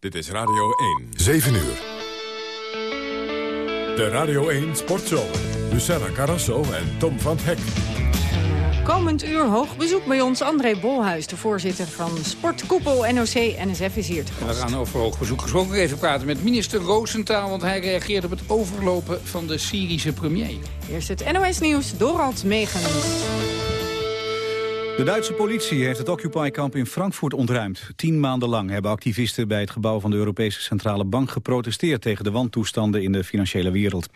Dit is Radio 1. 7 uur. De Radio 1 Sportshow. Luciana Carrasso en Tom van Hek. Komend uur hoog bezoek bij ons André Bolhuis, de voorzitter van Sportkoepel NOC-NSF is hier te We gast. gaan over hoog bezoek gesproken even praten met minister Roosentaal... want hij reageert op het overlopen van de Syrische premier. Eerst het NOS-nieuws, Dorald Megens. De Duitse politie heeft het Occupy-kamp in Frankfurt ontruimd. Tien maanden lang hebben activisten bij het gebouw van de Europese Centrale Bank geprotesteerd tegen de wantoestanden in de financiële wereld.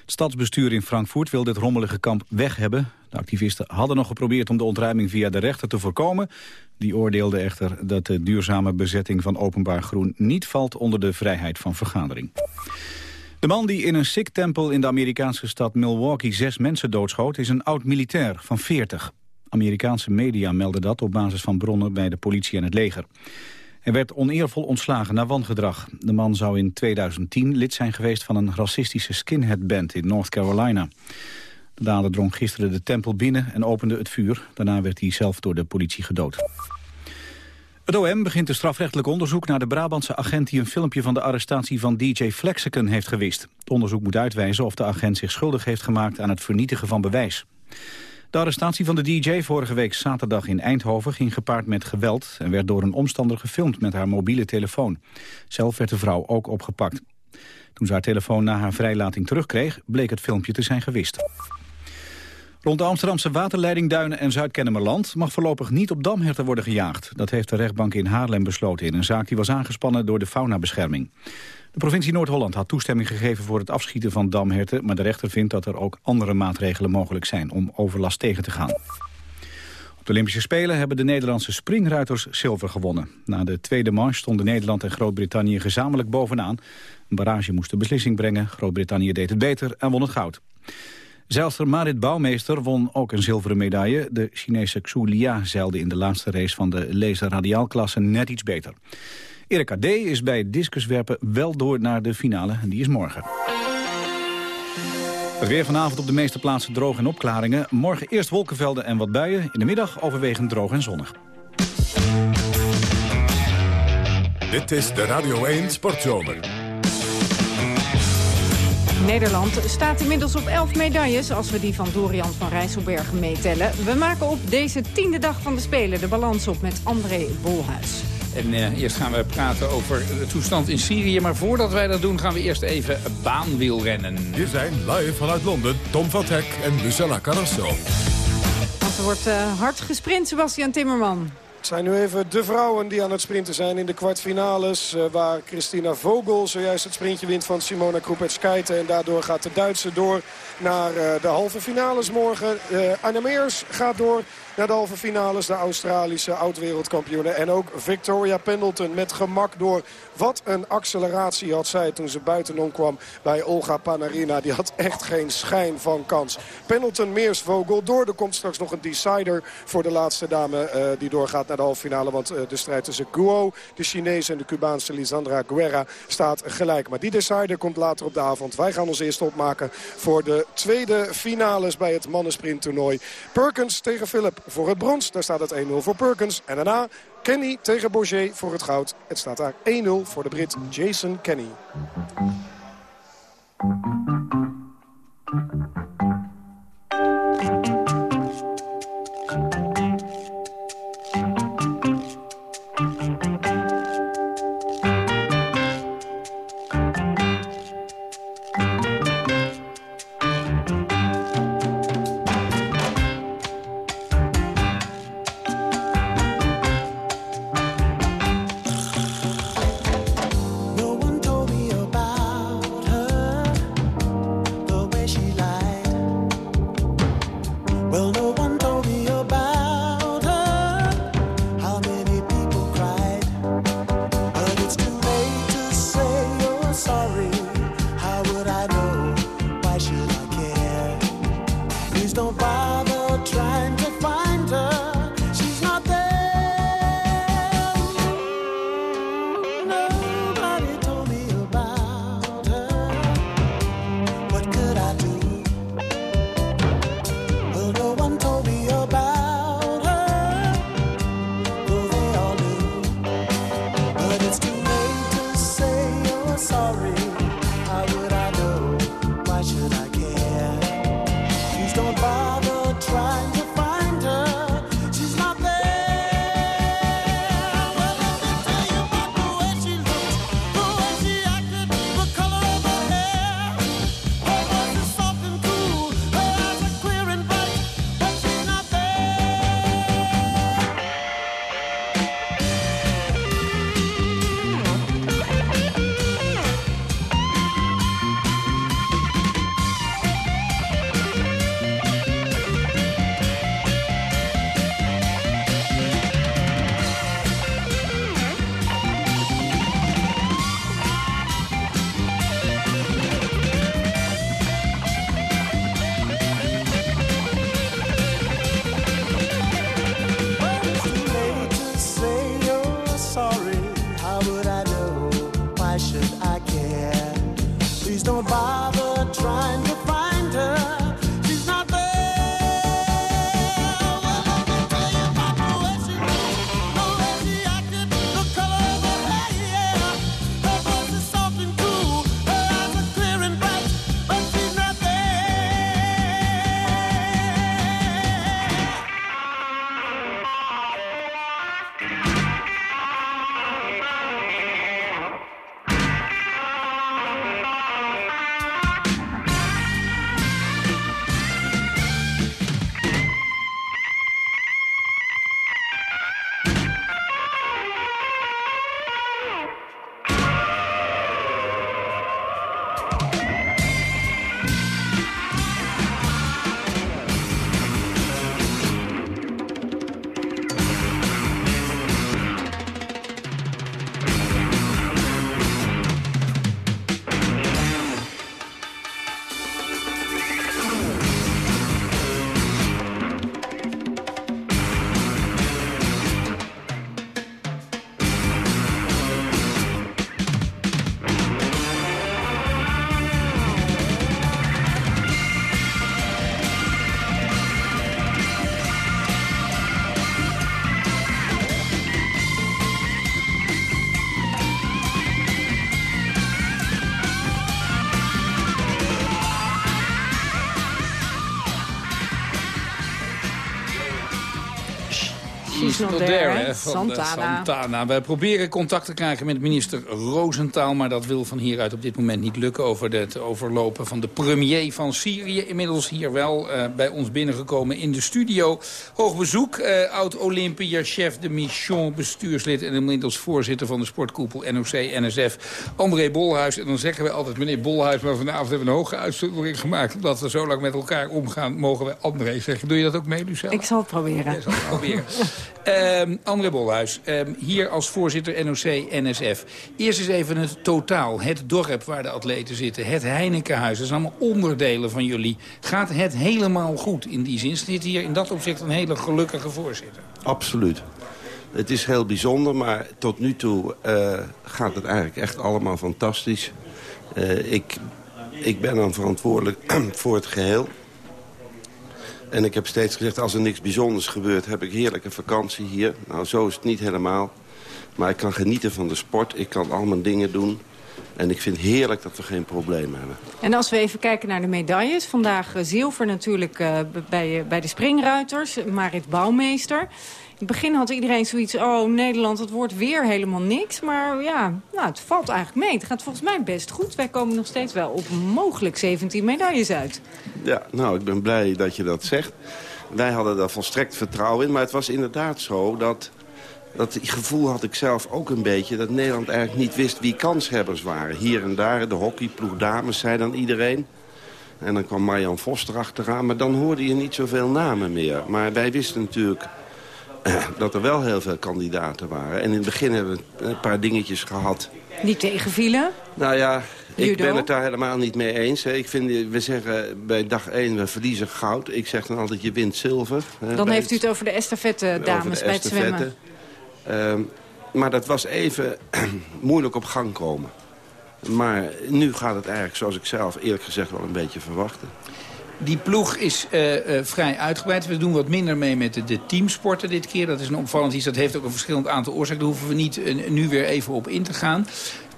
Het stadsbestuur in Frankfurt wil dit rommelige kamp weg hebben. De activisten hadden nog geprobeerd om de ontruiming via de rechter te voorkomen. Die oordeelde echter dat de duurzame bezetting van openbaar groen niet valt onder de vrijheid van vergadering. De man die in een Sikh-tempel in de Amerikaanse stad Milwaukee zes mensen doodschoot... is een oud-militair van 40. Amerikaanse media melden dat op basis van bronnen bij de politie en het leger. Hij werd oneervol ontslagen na wangedrag. De man zou in 2010 lid zijn geweest van een racistische skinhead-band in North Carolina. De dader drong gisteren de tempel binnen en opende het vuur. Daarna werd hij zelf door de politie gedood. Het OM begint een strafrechtelijk onderzoek naar de Brabantse agent... die een filmpje van de arrestatie van DJ Flexicon heeft gewist. Het onderzoek moet uitwijzen of de agent zich schuldig heeft gemaakt... aan het vernietigen van bewijs. De arrestatie van de DJ vorige week zaterdag in Eindhoven... ging gepaard met geweld en werd door een omstander gefilmd met haar mobiele telefoon. Zelf werd de vrouw ook opgepakt. Toen ze haar telefoon na haar vrijlating terugkreeg... bleek het filmpje te zijn gewist. Rond de Amsterdamse waterleiding Duinen en Zuid-Kennemerland... mag voorlopig niet op damherten worden gejaagd. Dat heeft de rechtbank in Haarlem besloten... in een zaak die was aangespannen door de faunabescherming. De provincie Noord-Holland had toestemming gegeven voor het afschieten van damherten... maar de rechter vindt dat er ook andere maatregelen mogelijk zijn... om overlast tegen te gaan. Op de Olympische Spelen hebben de Nederlandse springruiters zilver gewonnen. Na de tweede manche stonden Nederland en Groot-Brittannië gezamenlijk bovenaan. Een barrage moest de beslissing brengen. Groot-Brittannië deed het beter en won het goud. Zeilster Marit Bouwmeester won ook een zilveren medaille. De Chinese Xu Lia zeilde in de laatste race van de laser radiaalklasse net iets beter. Erika D. is bij discuswerpen wel door naar de finale en die is morgen. Het weer vanavond op de meeste plaatsen droog en opklaringen. Morgen eerst wolkenvelden en wat buien. In de middag overwegend droog en zonnig. Dit is de Radio 1 Sportzomer. Nederland staat inmiddels op 11 medailles als we die van Dorian van Rijsselbergen meetellen. We maken op deze tiende dag van de Spelen de balans op met André Bolhuis. En eh, eerst gaan we praten over de toestand in Syrië. Maar voordat wij dat doen gaan we eerst even baanwielrennen. Hier zijn live vanuit Londen Tom van Hek en Luciana Carrasso. Want er wordt eh, hard gesprint, Sebastian Timmerman. Het zijn nu even de vrouwen die aan het sprinten zijn in de kwartfinales. eh, waar Christina Vogel zojuist het sprintje wint van Simona Krupetskaite. En daardoor gaat de Duitse door naar eh, de halve finales morgen. Eh Anne Meers gaat door naar de halve finales. De Australische oud-wereldkampioene. En ook Victoria Pendleton met gemak door. Wat een acceleratie had zij toen ze buitenom kwam bij Olga Panarina. Die had echt geen schijn van kans. Pendleton, Meers, Vogel. Door er komt straks nog een decider voor de laatste dame eh, die doorgaat naar de halve finale. Want eh, de strijd tussen Guo, de Chinese en de Cubaanse Lisandra Guerra staat gelijk. Maar die decider komt later op de avond. Wij gaan ons eerst opmaken voor de tweede finales bij het mannensprinttoernooi. Perkins tegen Philip voor het brons. Daar staat het 1-0 voor Perkins. En daarna Kenny tegen Bourget voor het goud. Het staat daar 1-0 voor de Brit Jason Kenny. Van Santana. Santana. Wij proberen contact te krijgen met minister Roosentaal... maar dat wil van hieruit op dit moment niet lukken... over het overlopen van de premier van Syrië. Inmiddels hier wel bij ons binnengekomen in de studio. Hoog bezoek, oud-Olympiër, chef de mission, bestuurslid... en inmiddels voorzitter van de sportkoepel NOC-NSF, André Bolhuis. En dan zeggen we altijd, meneer Bolhuis, maar vanavond hebben we een hoge uitzondering gemaakt... omdat we zo lang met elkaar omgaan, mogen we André zeggen. Doe je dat ook mee, Lucelle? Ik zal het proberen. Ja, zal het proberen. um, André Bolhuis, um, hier als voorzitter NOC-NSF. Eerst eens even het totaal, het dorp waar de atleten zitten, het Heinekenhuis. Dat zijn allemaal onderdelen van jullie. Gaat het helemaal goed in die zin? Zit hier in dat opzicht een hele gelukkige voorzitter? Absoluut. Het is heel bijzonder, maar tot nu toe uh, gaat het eigenlijk echt allemaal fantastisch. Uh, ik, ik ben dan verantwoordelijk voor het geheel. En ik heb steeds gezegd, als er niks bijzonders gebeurt... heb ik heerlijke vakantie hier. Nou, zo is het niet helemaal. Maar ik kan genieten van de sport. Ik kan al mijn dingen doen. En ik vind heerlijk dat we geen problemen hebben. En als we even kijken naar de medailles. Vandaag uh, zilver natuurlijk uh, bij, bij de springruiters. Marit Bouwmeester het begin had iedereen zoiets, oh Nederland, het wordt weer helemaal niks. Maar ja, nou, het valt eigenlijk mee. Het gaat volgens mij best goed. Wij komen nog steeds wel op mogelijk 17 medailles uit. Ja, nou, ik ben blij dat je dat zegt. Wij hadden daar volstrekt vertrouwen in. Maar het was inderdaad zo dat... Dat gevoel had ik zelf ook een beetje... dat Nederland eigenlijk niet wist wie kanshebbers waren. Hier en daar, de hockeyploeg dames, zei dan iedereen. En dan kwam Marjan Vos erachteraan. Maar dan hoorde je niet zoveel namen meer. Maar wij wisten natuurlijk dat er wel heel veel kandidaten waren. En in het begin hebben we een paar dingetjes gehad. Die tegenvielen? Nou ja, ik ben het daar helemaal niet mee eens. Ik vind, we zeggen bij dag 1, we verliezen goud. Ik zeg dan altijd, je wint zilver. Dan heeft u het over de estafette dames bij het zwemmen. Um, maar dat was even moeilijk op gang komen. Maar nu gaat het eigenlijk, zoals ik zelf eerlijk gezegd wel een beetje verwachten. Die ploeg is uh, uh, vrij uitgebreid. We doen wat minder mee met de, de, teamsporten dit keer. Dat is een opvallend iets. Dat heeft ook een verschillend aantal oorzaken. Daar hoeven we niet uh, nu weer even op in te gaan.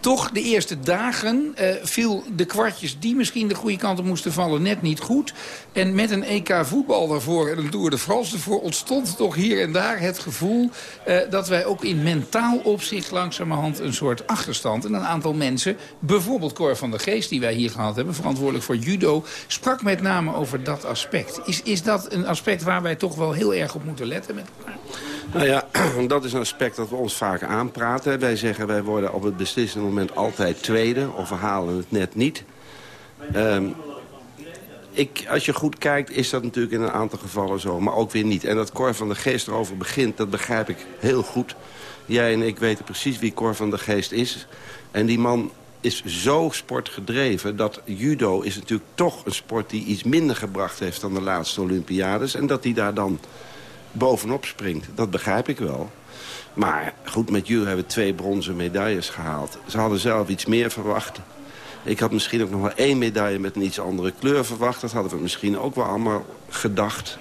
Toch, de eerste dagen uh, viel de kwartjes die misschien de goede kant op moesten vallen net niet goed. En met een EK voetbal daarvoor en een Tour de France ervoor ontstond toch hier en daar het gevoel uh, dat wij ook in mentaal opzicht langzamerhand een soort achterstand. En een aantal mensen, bijvoorbeeld Cor van der Geest die wij hier gehad hebben, verantwoordelijk voor judo, sprak met name over dat aspect. Is, is dat een aspect waar wij toch wel heel erg op moeten letten met elkaar? Nou ja, dat is een aspect dat we ons vaak aanpraten. Wij zeggen wij worden op het beslissende moment altijd tweede of we halen het net niet. Um, ik, als je goed kijkt is dat natuurlijk in een aantal gevallen zo, maar ook weer niet. En dat Cor van de Geest erover begint, dat begrijp ik heel goed. Jij en ik weten precies wie Cor van de Geest is. En die man is zo sportgedreven dat judo is natuurlijk toch een sport die iets minder gebracht heeft dan de laatste Olympiades. En dat hij daar dan bovenop springt. Dat begrijp ik wel. Maar goed, met jullie hebben we twee bronzen medailles gehaald. Ze hadden zelf iets meer verwacht. Ik had misschien ook nog wel één medaille met een iets andere kleur verwacht. Dat hadden we misschien ook wel allemaal gedacht.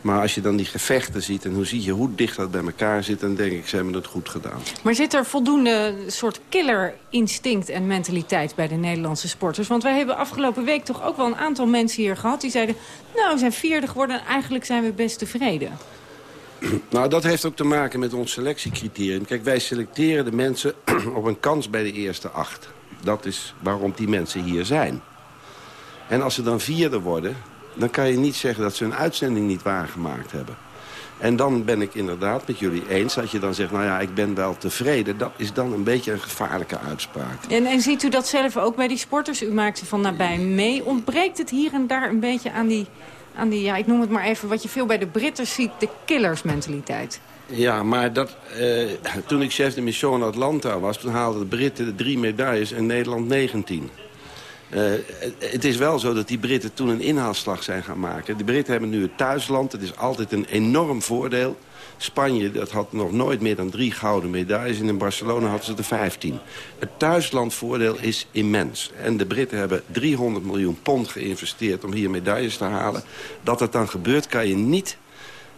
Maar als je dan die gevechten ziet en hoe zie je hoe dicht dat bij elkaar zit... dan denk ik, ze hebben het goed gedaan. Maar zit er voldoende soort killerinstinct en mentaliteit bij de Nederlandse sporters? Want wij hebben afgelopen week toch ook wel een aantal mensen hier gehad... die zeiden, nou, we zijn vierde geworden en eigenlijk zijn we best tevreden. Nou, dat heeft ook te maken met ons selectiecriterium. Kijk, wij selecteren de mensen op een kans bij de eerste acht. Dat is waarom die mensen hier zijn. En als ze dan vierde worden, dan kan je niet zeggen dat ze een uitzending niet waargemaakt hebben. En dan ben ik inderdaad met jullie eens dat je dan zegt... nou ja, ik ben wel tevreden. Dat is dan een beetje een gevaarlijke uitspraak. En, en ziet u dat zelf ook bij die sporters? U maakt ze van nabij mee. Ontbreekt het hier en daar een beetje aan die aan die, ja, ik noem het maar even, wat je veel bij de Britten ziet, de killersmentaliteit. Ja, maar dat, eh, toen ik chef de mission Atlanta was... toen haalden de Britten de drie medailles en Nederland 19. Uh, het is wel zo dat die Britten toen een inhaalslag zijn gaan maken. De Britten hebben nu het thuisland. Het is altijd een enorm voordeel. Spanje dat had nog nooit meer dan drie gouden medailles. En in Barcelona hadden ze er 15. Het thuislandvoordeel is immens. En de Britten hebben 300 miljoen pond geïnvesteerd om hier medailles te halen. Dat het dan gebeurt kan je niet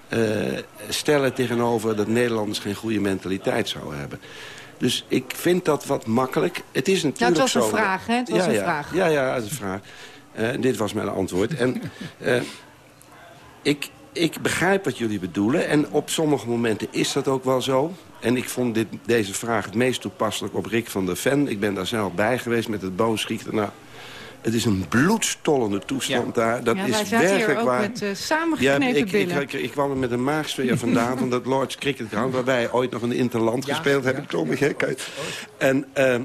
uh, stellen tegenover dat Nederlanders geen goede mentaliteit zouden hebben. Dus ik vind dat wat makkelijk. Het is natuurlijk nou, het was een vraag, hè? Het was ja, een ja, vraag. Ja, ja, dat is een vraag. Uh, dit was mijn antwoord. En uh, ik, ik begrijp wat jullie bedoelen. En op sommige momenten is dat ook wel zo. En ik vond dit, deze vraag het meest toepasselijk op Rick van der Ven. Ik ben daar zelf bij geweest met het boogschieten. Nou, het is een bloedstollende toestand daar. Dat ja, is wij zaten werkelijk hier ook waar. met uh, samengeknepen ja, ik, billen. Ik, ik, ik, kwam er met een maagsfeer vandaan van dat Lords Cricket Ground... waar wij ooit nog een interland Ja, gespeeld ja, hebben. Ik, hè? Kijk. En, ehm,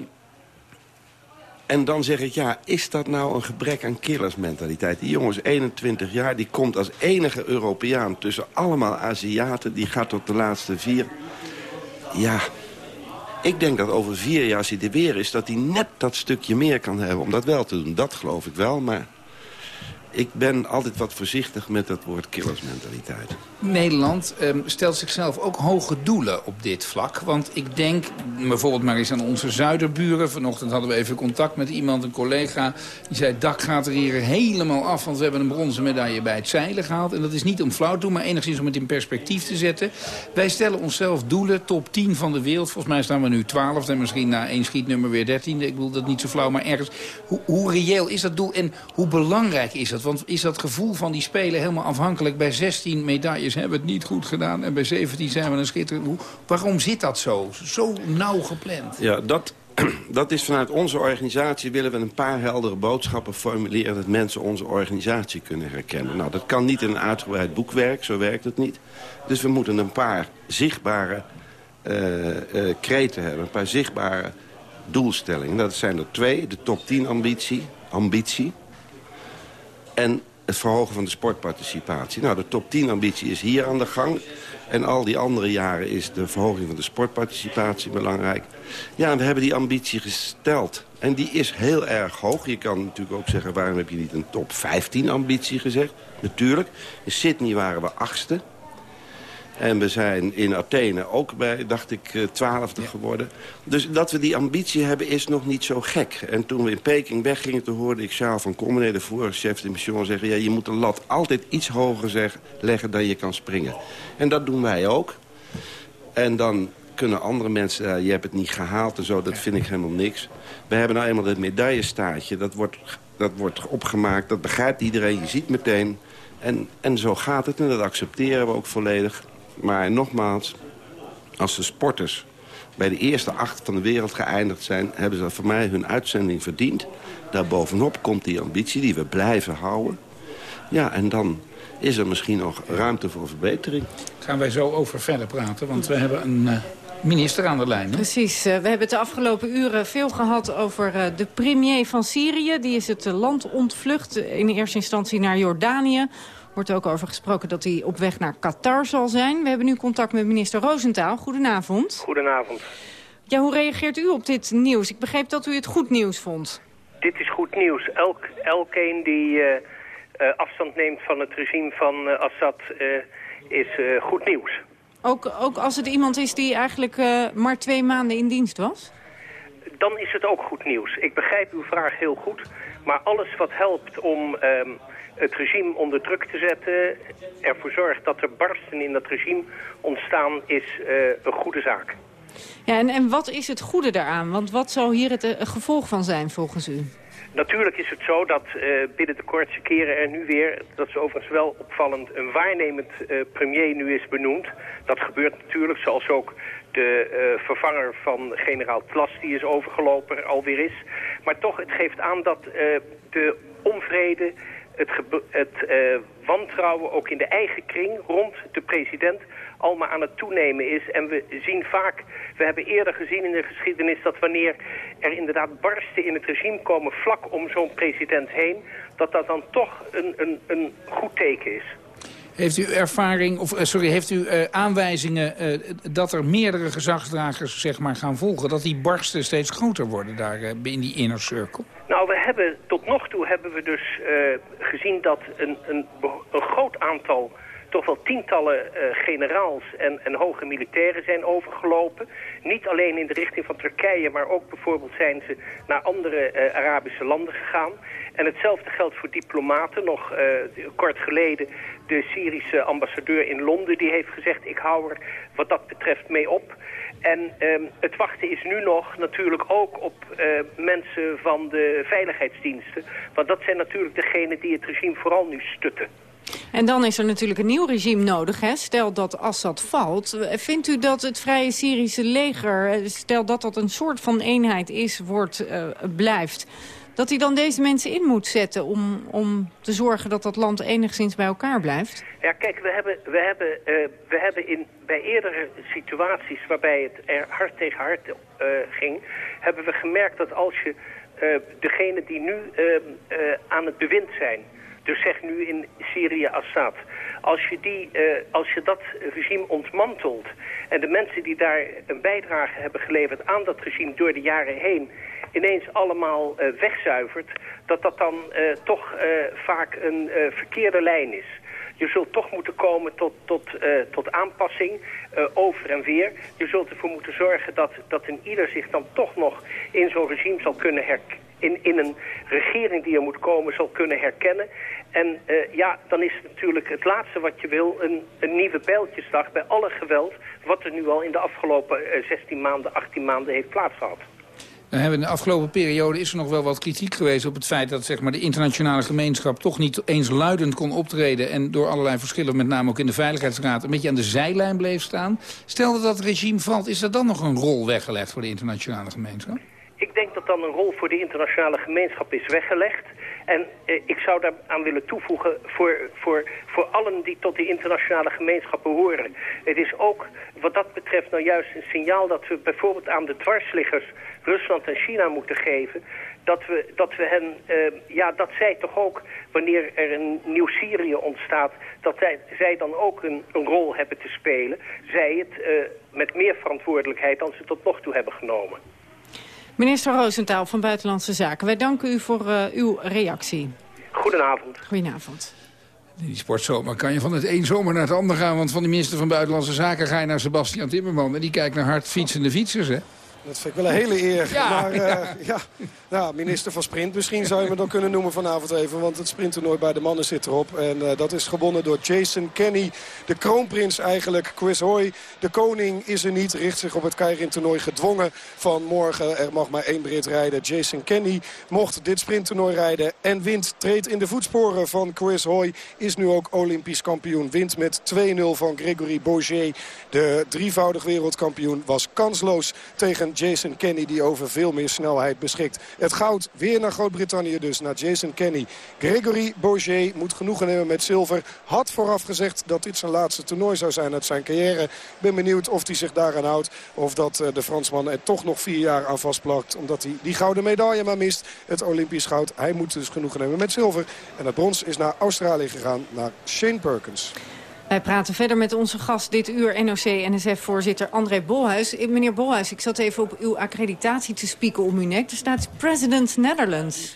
en dan zeg ik, ja, is dat nou een gebrek aan killersmentaliteit? Die jongen is 21 jaar, die komt als enige Europeaan... tussen allemaal Aziaten, die gaat tot de laatste vier. Ja, ik denk dat over vier jaar, als hij er weer is... dat hij net dat stukje meer kan hebben om dat wel te doen. Dat geloof ik wel, maar ik ben altijd wat voorzichtig met dat woord killersmentaliteit. Nederland um, stelt zichzelf ook hoge doelen op dit vlak. Want ik denk bijvoorbeeld maar eens aan onze zuiderburen. Vanochtend hadden we even contact met iemand, een collega. Die zei, dak gaat er hier helemaal af. Want we hebben een bronzen medaille bij het zeilen gehaald. En dat is niet om flauw te doen, maar enigszins om het in perspectief te zetten. Wij stellen onszelf doelen, top 10 van de wereld. Volgens mij staan we nu 12 en misschien na één schietnummer weer 13. Ik bedoel dat niet zo flauw, maar ergens. Hoe, hoe reëel is dat doel en hoe belangrijk is dat? Want is dat gevoel van die spelen helemaal afhankelijk? Bij 16 medailles hebben we het niet goed gedaan. En bij 17 zijn we een schitterend... Waarom zit dat zo? Zo nauw gepland. Ja, dat, dat is vanuit onze organisatie willen we een paar heldere boodschappen formuleren... dat mensen onze organisatie kunnen herkennen. Nou, dat kan niet in een uitgebreid boekwerk, zo werkt het niet. Dus we moeten een paar zichtbare uh, kreten hebben, een paar zichtbare doelstellingen. Dat zijn er twee, de top 10 ambitie, ambitie en het verhogen van de sportparticipatie. Nou, de top 10 ambitie is hier aan de gang. En al die andere jaren is de verhoging van de sportparticipatie belangrijk. Ja, we hebben die ambitie gesteld. En die is heel erg hoog. Je kan natuurlijk ook zeggen, waarom heb je niet een top 15 ambitie gezegd? Natuurlijk. In Sydney waren we achtste. En we zijn in Athene ook bij, dacht ik, twaalfde geworden. Dus dat we die ambitie hebben is nog niet zo gek. En toen we in Peking weggingen, toen hoorde ik Charles van Commenee... de vorige chef de mission zeggen... Ja, je moet de lat altijd iets hoger zeg, leggen dan je kan springen. En dat doen wij ook. En dan kunnen andere mensen... Uh, je hebt het niet gehaald en zo, dat vind ik helemaal niks. We hebben nou eenmaal het medaillestaartje. Dat wordt, dat wordt opgemaakt, dat begrijpt iedereen. Je ziet meteen... En, en zo gaat het en dat accepteren we ook volledig. Maar nogmaals, als de sporters bij de eerste acht van de wereld geëindigd zijn... hebben ze voor mij hun uitzending verdiend. Daarbovenop komt die ambitie die we blijven houden. Ja, en dan is er misschien nog ruimte voor verbetering. Gaan wij zo over verder praten, want we hebben een... Uh minister aan de lijn. Hè? Precies. Uh, we hebben het de afgelopen uren veel gehad over uh, de premier van Syrië. Die is het land ontvlucht, in eerste instantie naar Jordanië. Wordt ook over gesproken dat hij op weg naar Qatar zal zijn. We hebben nu contact met minister Roosentaal. Goedenavond. Goedenavond. Ja, hoe reageert u op dit nieuws? Ik begreep dat u het goed nieuws vond. Dit is goed nieuws. Elk, elkeen die uh, uh, afstand neemt van het regime van uh, Assad is goed nieuws. Ook, ook als het iemand is die eigenlijk maar twee maanden in dienst was? Dan is het ook goed nieuws. Ik begrijp uw vraag heel goed. Maar alles wat helpt om um, het regime onder druk te zetten... ervoor zorgt dat er barsten in dat regime ontstaan, is uh, een goede zaak. Ja, en, en wat is het goede daaraan? Want wat zou hier het uh, gevolg van zijn volgens u? Natuurlijk is het zo dat uh, binnen de kortste keren er nu weer, dat is overigens wel opvallend, een waarnemend premier nu is benoemd. Dat gebeurt natuurlijk, zoals ook de uh, vervanger van generaal Tlas, die is overgelopen, alweer is. Maar toch, het geeft aan dat de onvrede, het, het wantrouwen ook in de eigen kring rond de president allemaal aan het toenemen is. En we zien vaak, we hebben eerder gezien in de geschiedenis... dat wanneer er inderdaad barsten in het regime komen vlak om zo'n president heen... dat dat dan toch een, een, een goed teken is. Heeft u ervaring, of sorry, heeft u uh, aanwijzingen uh, dat er meerdere gezagsdragers zeg maar, gaan volgen? Dat die barsten steeds groter worden daar in die inner circle? Nou, we hebben, tot nog toe hebben we dus gezien dat een, een, een groot aantal toch wel tientallen uh, generaals en, en hoge militairen zijn overgelopen. Niet alleen in de richting van Turkije, maar ook bijvoorbeeld zijn ze naar andere uh, Arabische landen gegaan. En hetzelfde geldt voor diplomaten. Nog uh, kort geleden de Syrische ambassadeur in Londen die heeft gezegd... ik hou er wat dat betreft mee op. En um, het wachten is nu nog natuurlijk ook op mensen van de veiligheidsdiensten. Want dat zijn natuurlijk degenen die het regime vooral nu stutten. En dan is er natuurlijk een nieuw regime nodig. Hè? Stel dat Assad valt. Vindt u dat het Vrije Syrische leger, stel dat dat een soort van eenheid is, wordt, uh, blijft dat hij dan deze mensen in moet zetten om, om te zorgen dat dat land enigszins bij elkaar blijft? Ja, kijk, we hebben, we hebben, uh, we hebben in, bij eerdere situaties waarbij het er hard tegen hard uh, ging, hebben we gemerkt dat als je degene die nu aan het bewind zijn, dus zeg nu in Syrië Assad, als je, die, als je dat regime ontmantelt en de mensen die daar een bijdrage hebben geleverd aan dat regime door de jaren heen ineens allemaal uh, wegzuivert... dat dat dan uh, toch vaak een verkeerde lijn is. Je zult toch moeten komen tot, tot, tot aanpassing over en weer. Je zult ervoor moeten zorgen dat, dat een ieder zich dan toch nog in zo'n regime zal kunnen herkennen. In, in een regering die er moet komen zal kunnen herkennen. En ja, dan is het natuurlijk het laatste wat je wil... een, een nieuwe pijltjesdag bij alle geweld... wat er nu al in de afgelopen 16 maanden, 18 maanden heeft plaatsgehad. Hebben in de afgelopen periode is er nog wel wat kritiek geweest op het feit dat zeg maar, de internationale gemeenschap toch niet eens luidend kon optreden en door allerlei verschillen, met name ook in de Veiligheidsraad, een beetje aan de zijlijn bleef staan. Stel dat dat regime valt, is er dan nog een rol weggelegd voor de internationale gemeenschap? Ik denk dat dan een rol voor de internationale gemeenschap is weggelegd. En eh, ik zou daaraan willen toevoegen voor, voor, voor allen die tot die internationale gemeenschap behoren. Het is ook wat dat betreft nou juist een signaal dat we bijvoorbeeld aan de dwarsliggers Rusland en China moeten geven. Dat we, dat we hen, uh, ja, dat zij toch ook, wanneer er een nieuw Syrië ontstaat, dat zij, zij dan ook een, een rol hebben te spelen. Zij het uh, met meer verantwoordelijkheid dan ze tot nog toe hebben genomen. Minister Roosentaal van Buitenlandse Zaken, wij danken u voor uh, uw reactie. Goedenavond. Goedenavond. Die sportzomer kan je van het een zomer naar het ander gaan. Want van de minister van Buitenlandse Zaken ga je naar Sebastian Timmerman. En die kijkt naar hard fietsende fietsers, hè? Dat vind ik wel een hele eer. Ja, maar uh, ja. ja. minister van Sprint misschien zou je me dan kunnen noemen vanavond even. Want het sprinttoernooi bij de mannen zit erop. En uh, dat is gewonnen door Jason Kenny. De kroonprins eigenlijk. Chris Hoy, de koning, is er niet. Richt zich op het Keirin-toernooi gedwongen van morgen. Er mag maar één Brit rijden. Jason Kenny mocht dit sprinttoernooi rijden. En wint, treedt in de voetsporen van Chris Hoy. Is nu ook Olympisch kampioen. Wint met 2-0 van Gregory Bourget. De drievoudig wereldkampioen was kansloos tegen Jason Kenny die over veel meer snelheid beschikt. Het goud weer naar Groot-Brittannië dus, naar Jason Kenny. Gregory Bourget moet genoegen nemen met zilver. Had vooraf gezegd dat dit zijn laatste toernooi zou zijn uit zijn carrière. Ben benieuwd of hij zich daaraan houdt. Of dat eh, de Fransman er toch nog vier jaar aan vastplakt. Omdat hij die gouden medaille maar mist. Het Olympisch goud. Hij moet dus genoegen nemen met zilver. En het brons is naar Australië gegaan, naar Shane Perkins. Wij praten verder met onze gast dit uur, NOC-NSF-voorzitter André Bolhuis. Eh, meneer Bolhuis, ik zat even op uw accreditatie te spieken om uw nek. Er staat President Netherlands.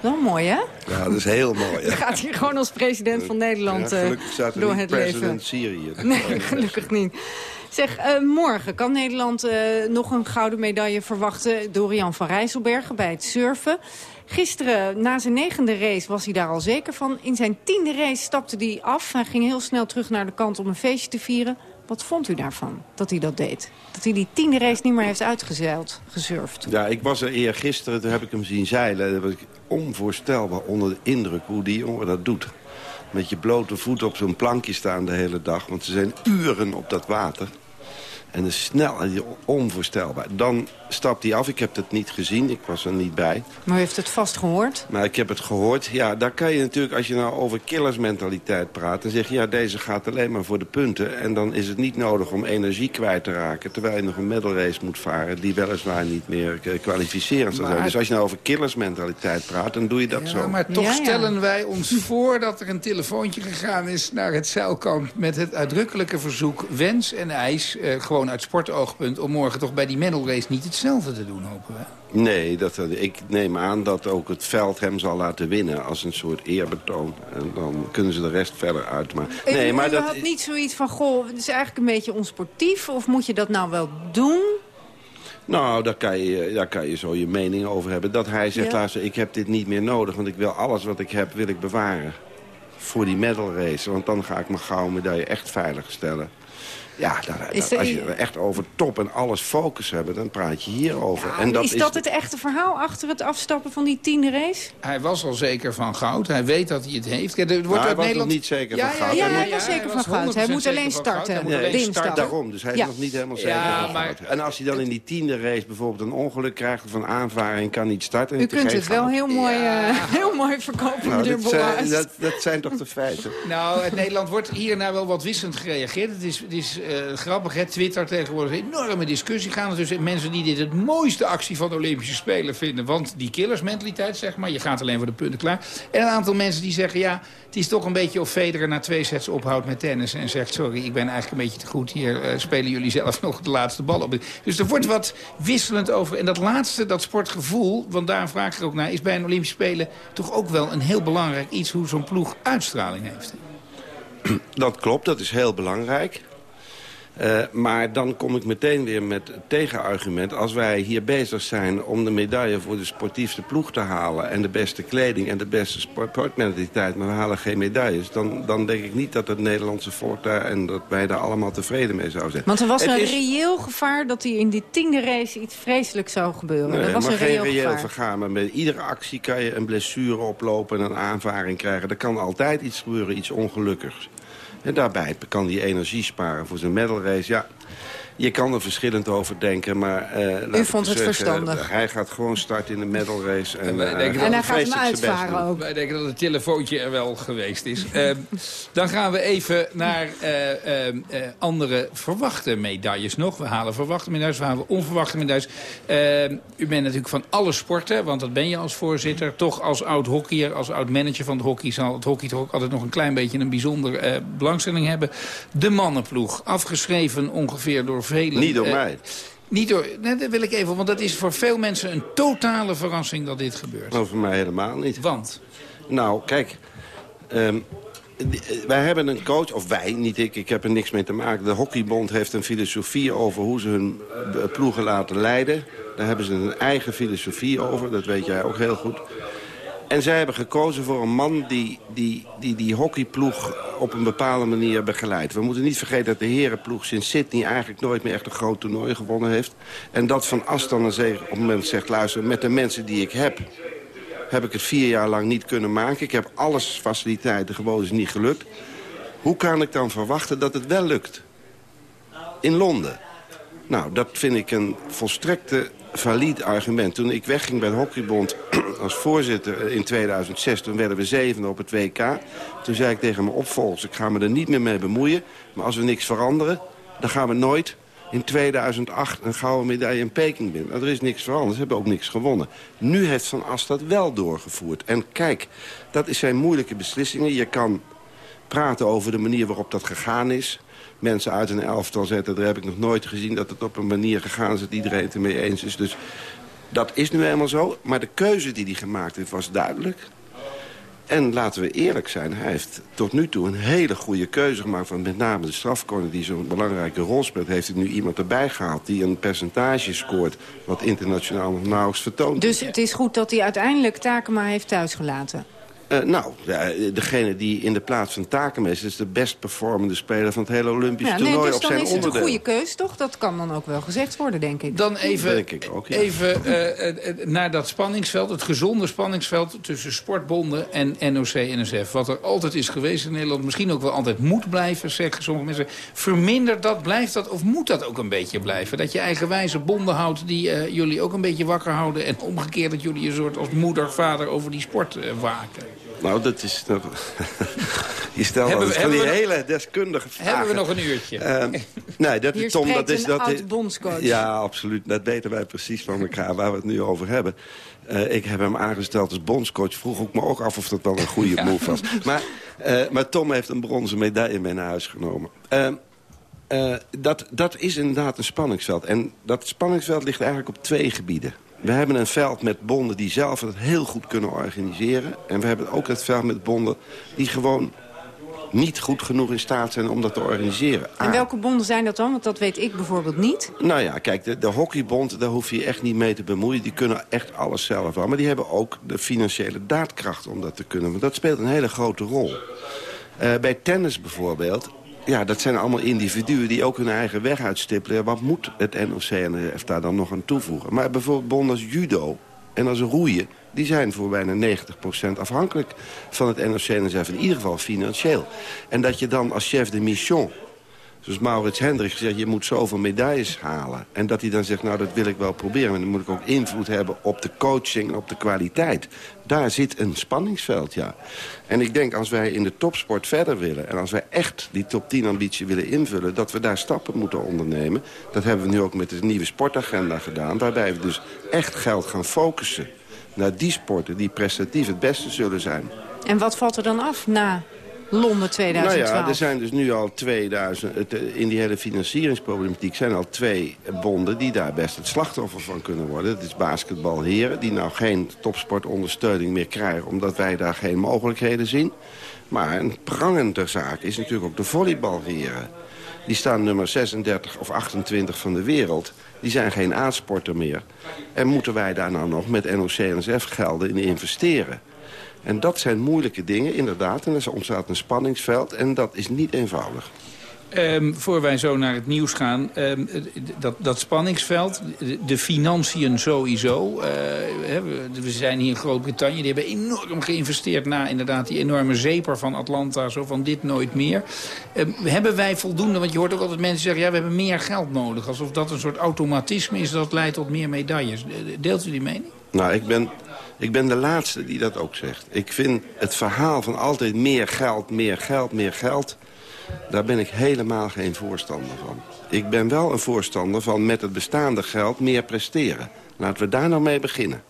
Wel mooi, hè? Ja, dat is heel mooi. Je gaat hier gewoon als president van Nederland ja, uh, door het president Syrië. Nee, gelukkig niet. Zeg, uh, morgen kan Nederland uh, nog een gouden medaille verwachten. Dorian van Rijsselbergen bij het surfen. Gisteren, na zijn negende race, was hij daar al zeker van. In zijn tiende race stapte hij af. Hij ging heel snel terug naar de kant om een feestje te vieren. Wat vond u daarvan, dat hij dat deed? Dat hij die tiende race niet meer heeft uitgezeild, gesurfd? Ja, ik was er eer gisteren, toen heb ik hem zien zeilen. Dat was ik onvoorstelbaar onder de indruk hoe die jongen dat doet. Met je blote voet op zo'n plankje staan de hele dag. Want ze zijn uren op dat water. En de snelheid, onvoorstelbaar. Dan stapt hij af. Ik heb het niet gezien, ik was er niet bij. Maar u heeft het vast gehoord? Maar ik heb het gehoord. Ja, daar kan je natuurlijk, als je nou over killersmentaliteit praat... dan zeg je, ja, deze gaat alleen maar voor de punten. En dan is het niet nodig om energie kwijt te raken... terwijl je nog een medalrace moet varen... die weliswaar niet meer kwalificerend zal zijn. Dus als je nou over killersmentaliteit praat, dan doe je dat ja, zo. Maar toch stellen wij ons voor dat er een telefoontje gegaan is... naar het zeilkamp met het uitdrukkelijke verzoek... wens en eis, eh, gewoon uit sportoogpunt... om morgen toch bij die medalrace niet het hetzelfde te doen, hopen we. Nee, dat, ik neem aan dat ook het veld hem zal laten winnen als een soort eerbetoon. En dan kunnen ze de rest verder uitmaken. Nee, maar dat had niet zoiets van, goh, het is eigenlijk een beetje onsportief. Of moet je dat nou wel doen? Nou, daar kan, je, daar kan je zo je mening over hebben. Dat hij zegt, ja. luister, ik heb dit niet meer nodig. Want ik wil alles wat ik heb, wil ik bewaren. Voor die medal race. Want dan ga ik mijn gouden medaille echt veilig stellen. Ja, daar, als je echt over top en alles focus hebben, dan praat je hierover. en dat is, is dat het echte verhaal achter het afstappen van die tiende race? Hij was al zeker van goud. Hij weet dat hij het heeft. Er wordt nou, hij was Nederland... niet zeker van goud. Ja, hij was zeker van goud. Hij moet alleen starten. Hij start daarom, dus hij is nog niet helemaal zeker van goud. En als hij dan in die tiende race bijvoorbeeld een ongeluk krijgt of een aanvaring... kan niet starten... U kunt het wel heel mooi, uh, heel mooi verkopen, nou, meneer Boas. Dat, dat zijn toch de feiten? Nou, het Nederland wordt hierna wel wat wisselend gereageerd. Het is, het is uh, grappig, hè? Twitter tegenwoordig een enorme discussie gaan. Dus mensen die dit het mooiste actie van de Olympische Spelen vinden. Want die killersmentaliteit, zeg maar. Je gaat alleen voor de punten klaar. En een aantal mensen die zeggen, ja, het is toch een beetje of Federer na twee sets ophoudt met tennis. En zegt, sorry, ik ben eigenlijk een beetje te goed. Hier uh, spelen jullie zelf nog de laatste bal op. Dus er wordt wat wisselend over. En dat laatste, dat sportgevoel, want daar vraag ik ook naar... is bij een Olympische Spelen toch ook wel een heel belangrijk iets... hoe zo'n ploeg uitstraling heeft. Dat klopt, dat is heel belangrijk. Uh, maar dan kom ik meteen weer met het tegenargument. Als wij hier bezig zijn om de medaille voor de sportiefste ploeg te halen... en de beste kleding en de beste sportmentaliteit... maar we halen geen medailles... Dan, dan denk ik niet dat het Nederlandse volk daar... en dat wij daar allemaal tevreden mee zouden zijn. Want er was een reëel gevaar dat hij in die tiende race iets vreselijks zou gebeuren. Nee, er was maar een geen reëel gevaar. Maar met iedere actie kan je een blessure oplopen... en een aanvaring krijgen. Er kan altijd iets gebeuren, iets ongelukkigs. En daarbij kan hij energie sparen voor zijn medal race. Ja, je kan er verschillend over denken, maar... Uh, U vond het verstandig? Hij gaat gewoon starten in de medal race. En, en, uh, en hij gaat hem uitvaren ook. Wij denken dat het telefoontje er wel geweest is. uh, dan gaan we even naar ehm, andere verwachte medailles nog. We halen verwachte medailles, we halen onverwachte medailles. Ehm, u bent natuurlijk van alle sporten, want dat ben je als voorzitter. Toch als oud-hockeyer, als oud-manager van het hockey... zal het hockey toch ook altijd nog een klein beetje een bijzonder belangstelling hebben. De mannenploeg, afgeschreven ongeveer door niet door eh, mij. Niet door, nee, dat wil ik even, want dat is voor veel mensen een totale verrassing dat dit gebeurt. Nou, voor mij helemaal niet. Want? Nou, kijk, ehm, wij hebben een coach, of wij, niet ik, ik heb er niks mee te maken. De Hockeybond heeft een filosofie over hoe ze hun eh, ploegen laten leiden. Daar hebben ze een eigen filosofie over, dat weet jij ook heel goed. En zij hebben gekozen voor een man die die, die, die hockeyploeg op een bepaalde manier begeleidt. We moeten niet vergeten dat de herenploeg sinds Sydney eigenlijk nooit meer echt een groot toernooi gewonnen heeft. En dat Van Astan op het moment zegt, luister, met de mensen die ik heb... heb ik het vier jaar lang niet kunnen maken. Ik heb alles faciliteiten, gewoon is niet gelukt. Hoe kan ik dan verwachten dat het wel lukt? In Londen. Nou, dat vind ik een volstrekte valide argument. Toen ik wegging bij de Hockeybond als voorzitter in 2006... toen werden we zevende op het WK. Toen zei ik tegen mijn opvolgers, ik ga me er niet meer mee bemoeien. Maar als we niks veranderen, dan gaan we nooit in 2008 een gouden medaille in Peking winnen. Nou, er is niks veranderd, ze hebben ook niks gewonnen. Nu heeft Van Ast dat wel doorgevoerd. En kijk, dat zijn moeilijke beslissingen. Je kan praten over de manier waarop dat gegaan is mensen uit een elftal zetten. Daar heb ik nog nooit gezien dat het op een manier gegaan is... dat iedereen het ermee eens is. Dus dat is nu helemaal zo. Maar de keuze die hij gemaakt heeft was duidelijk. En laten we eerlijk zijn, hij heeft tot nu toe een hele goede keuze gemaakt... van met name de strafcorner die zo'n belangrijke rol speelt... heeft hij nu iemand erbij gehaald die een percentage scoort... wat internationaal nog nauwelijks vertoont. Dus het is goed dat hij uiteindelijk Takema heeft thuisgelaten? Uh, nou, degene die in de plaats van Takemes is de best performende speler van het hele Olympische ja, toernooi nee, dus op zijn onderdeel. dan is het een goede keus, toch? Dat kan dan ook wel gezegd worden, denk ik. Dan even, denk ik ook, ja. even uh, naar dat spanningsveld, het gezonde spanningsveld tussen sportbonden en NOC-NSF. Wat er altijd is geweest in Nederland, misschien ook wel altijd moet blijven, zeggen sommige mensen. Vermindert dat, blijft dat of moet dat ook een beetje blijven? Dat je eigenwijze bonden houdt die uh, jullie ook een beetje wakker houden en omgekeerd dat jullie een soort als moeder, vader over die sport waken? Nou, dat is... Dat, je stelt hebben we, van die hele deskundige vragen. Hebben we nog een uurtje? Uh, nee, dat, Hier Tom, dat is... dat is, bondscoach. Ja, absoluut. Dat weten wij precies van elkaar waar we het nu over hebben. Uh, ik heb hem aangesteld als bondscoach. Vroeg ik me ook af of dat wel een goede ja. move was. Maar, uh, maar Tom heeft een bronzen medaille mee naar huis genomen. Uh, dat, dat is inderdaad een spanningsveld. En dat spanningsveld ligt eigenlijk op twee gebieden. We hebben een veld met bonden die zelf het heel goed kunnen organiseren. En we hebben ook het veld met bonden die gewoon niet goed genoeg in staat zijn om dat te organiseren. En welke bonden zijn dat dan? Want dat weet ik bijvoorbeeld niet. Nou ja, kijk, de, de hockeybond, daar hoef je echt niet mee te bemoeien. Die kunnen echt alles zelf wel. Maar die hebben ook de financiële daadkracht om dat te kunnen. Want dat speelt een hele grote rol. Uh, bij tennis bijvoorbeeld ja, dat zijn allemaal individuen die ook hun eigen weg uitstippelen. Wat moet het NOC en daar dan nog aan toevoegen? Maar bijvoorbeeld bonden als judo en als roeien... die zijn voor bijna 90% afhankelijk van het NOC-NSF. In ieder geval financieel. En dat je dan als chef de mission Zoals Maurits Hendricks zegt, je moet zoveel medailles halen. En dat hij dan zegt, nou dat wil ik wel proberen. Maar dan moet ik ook invloed hebben op de coaching op de kwaliteit. Daar zit een spanningsveld, ja. En ik denk, als wij in de topsport verder willen... en als wij echt die top 10 ambitie willen invullen... dat we daar stappen moeten ondernemen. Dat hebben we nu ook met de nieuwe sportagenda gedaan. Waarbij we dus echt geld gaan focussen naar die sporten... die prestatief het beste zullen zijn. En wat valt er dan af na Londen 2012. Nou ja, er zijn dus nu al 2000... Eh, in die hele financieringsproblematiek zijn al twee bonden... die daar best het slachtoffer van kunnen worden. Dat is basketbalheren, die nou geen topsportondersteuning meer krijgen... omdat wij daar geen mogelijkheden zien. Maar een prangende zaak is natuurlijk ook de volleybalheren. Die staan nummer 36 of 28 van de wereld. Die zijn geen aansporter meer. En moeten wij daar nou nog met NOC-NSF gelden in investeren? En dat zijn moeilijke dingen, inderdaad. En er ontstaat een spanningsveld en dat is niet eenvoudig. Um, voor wij zo naar het nieuws gaan, um, dat, dat spanningsveld, de, financiën sowieso. Uh, we, zijn hier in Groot-Brittannië, die hebben enorm geïnvesteerd... na inderdaad die enorme zeper van Atlanta, zo van dit nooit meer. Um, hebben wij voldoende, want je hoort ook altijd mensen zeggen... ja, we hebben meer geld nodig, alsof dat een soort automatisme is... dat leidt tot meer medailles. Deelt u die mening? Nou, ik ben ik ben de laatste die dat ook zegt. Ik vind het verhaal van altijd meer geld, meer geld, meer geld... daar ben ik helemaal geen voorstander van. Ik ben wel een voorstander van met het bestaande geld meer presteren. Laten we daar nou mee beginnen.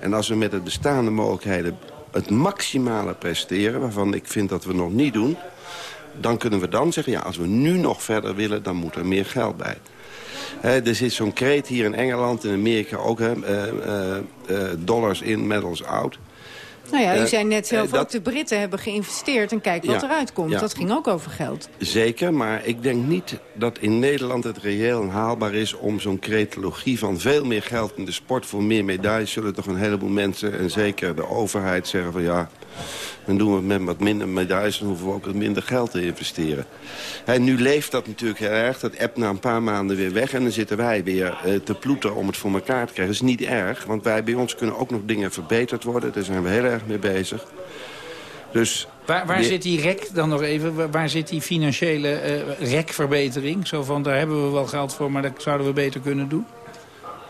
En als we met het bestaande mogelijkheden het maximale presteren... waarvan ik vind dat we nog niet doen... dan kunnen we dan zeggen, ja, als we nu nog verder willen... dan moet er meer geld bij er zit zo'n kreet hier in Engeland, in Amerika ook. Eh, eh, eh, dollars in, medals out. Nou ja, u zei net zelf dat, ook, de Britten hebben geïnvesteerd en kijk wat eruit komt. Dat ging ook over geld. Zeker, maar ik denk niet dat in Nederland het reëel haalbaar is... om zo'n cretologie van veel meer geld in de sport voor meer medailles... zullen toch een heleboel mensen en zeker de overheid zeggen van... ja, dan doen we het met wat minder medailles... dan hoeven we ook wat minder geld te investeren. En nu leeft dat natuurlijk heel erg. Dat app na een paar maanden weer weg. En dan zitten wij weer uh, te ploeten om het voor elkaar te krijgen. Dat is niet erg, want wij bij ons kunnen ook nog dingen verbeterd worden. Daar zijn we heel erg mee bezig. Dus waar, waar zit die rek dan nog even? Waar zit die financiële uh, rekverbetering? Zo van, daar hebben we wel geld voor, maar dat zouden we beter kunnen doen?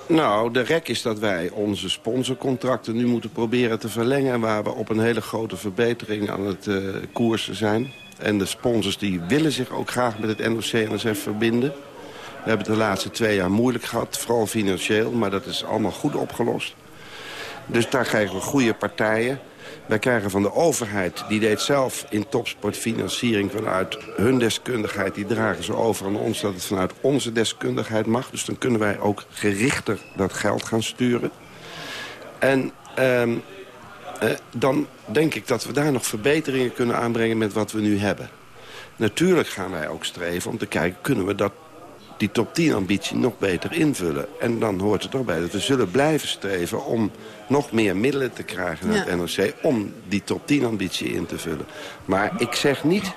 Nou, de rek is dat wij onze sponsorcontracten nu moeten proberen te verlengen... waar we op een hele grote verbetering aan het uh, koersen zijn. En de sponsors die willen zich ook graag met het NOC-NSF verbinden. We hebben het de laatste twee jaar moeilijk gehad, vooral financieel. Maar dat is allemaal goed opgelost. Dus daar krijgen we goede partijen. Wij krijgen van de overheid, die deed zelf in topsportfinanciering vanuit hun deskundigheid. Die dragen ze over aan ons dat het vanuit onze deskundigheid mag. Dus dan kunnen wij ook gerichter dat geld gaan sturen. En ehm, eh, dan denk ik dat we daar nog verbeteringen kunnen aanbrengen met wat we nu hebben. Natuurlijk gaan wij ook streven om te kijken, kunnen we dat die top 10 ambitie nog beter invullen. En dan hoort het erbij dat we zullen blijven streven om nog meer middelen te krijgen naar het NOC... om die top 10 ambitie in te vullen. Maar ik zeg niet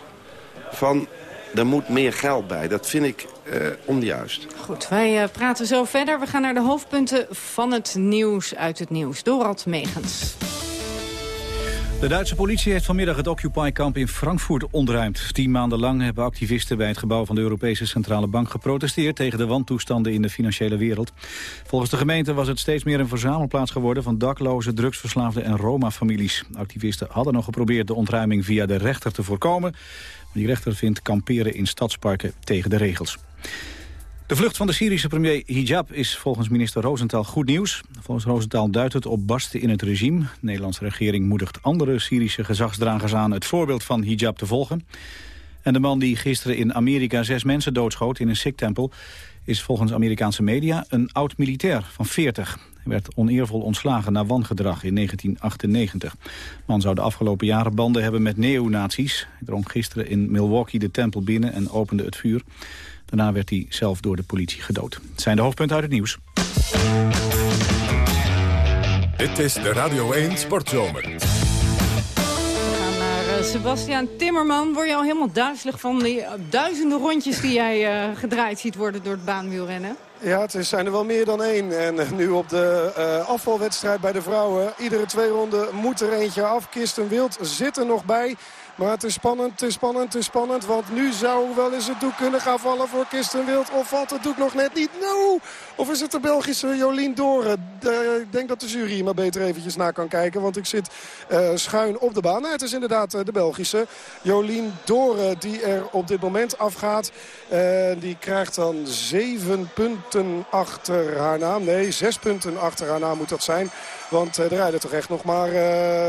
van er moet meer geld bij. Dat vind ik uh, onjuist. Goed, wij uh, praten zo verder. We gaan naar de hoofdpunten van het nieuws uit het nieuws. Dorald Megens. De Duitse politie heeft vanmiddag het Occupy-kamp in Frankfurt ontruimd. Tien maanden lang hebben activisten bij het gebouw van de Europese Centrale Bank geprotesteerd tegen de wantoestanden in de financiële wereld. Volgens de gemeente was het steeds meer een verzamelplaats geworden van dakloze, drugsverslaafde en Roma-families. Activisten hadden nog geprobeerd de ontruiming via de rechter te voorkomen. Maar die rechter vindt kamperen in stadsparken tegen de regels. De vlucht van de Syrische premier Hijab is volgens minister Rosenthal goed nieuws. Volgens Rosenthal duidt het op barsten in het regime. De Nederlandse regering moedigt andere Syrische gezagsdragers aan... het voorbeeld van Hijab te volgen. En de man die gisteren in Amerika zes mensen doodschoot in een Sikh-tempel... is volgens Amerikaanse media een oud-militair van 40. Hij werd oneervol ontslagen na wangedrag in 1998. De man zou de afgelopen jaren banden hebben met neonazies. Hij drong gisteren in Milwaukee de tempel binnen en opende het vuur. Daarna werd hij zelf door de politie gedood. Het zijn de hoofdpunten uit het nieuws. Dit is de Radio 1 Sportzomer. We gaan naar Sebastian Timmerman, word je al helemaal duizelig van die eh, duizenden rondjes die jij uh, gedraaid ziet worden door het baanwielrennen? Ja, het zijn er wel meer dan één. En nu op de uh, afvalwedstrijd bij de vrouwen. Iedere twee ronden moet er eentje af. Kirsten Wild zit er nog bij. Maar het is spannend, het is spannend, het is spannend. Want nu zou wel eens het doek kunnen gaan vallen voor Kirsten Wild. Of valt het doek nog net niet? No! Of is het de Belgische Jolien Doren? ik denk dat de jury maar beter eventjes naar kan kijken. Want ik zit uh, schuin op de baan. Nou, het is inderdaad uh, de Belgische Jolien Doren die er op dit moment afgaat. Uh, die krijgt dan zeven punten achter haar naam. Nee, zes punten achter haar naam moet dat zijn. Want er rijden toch echt nog maar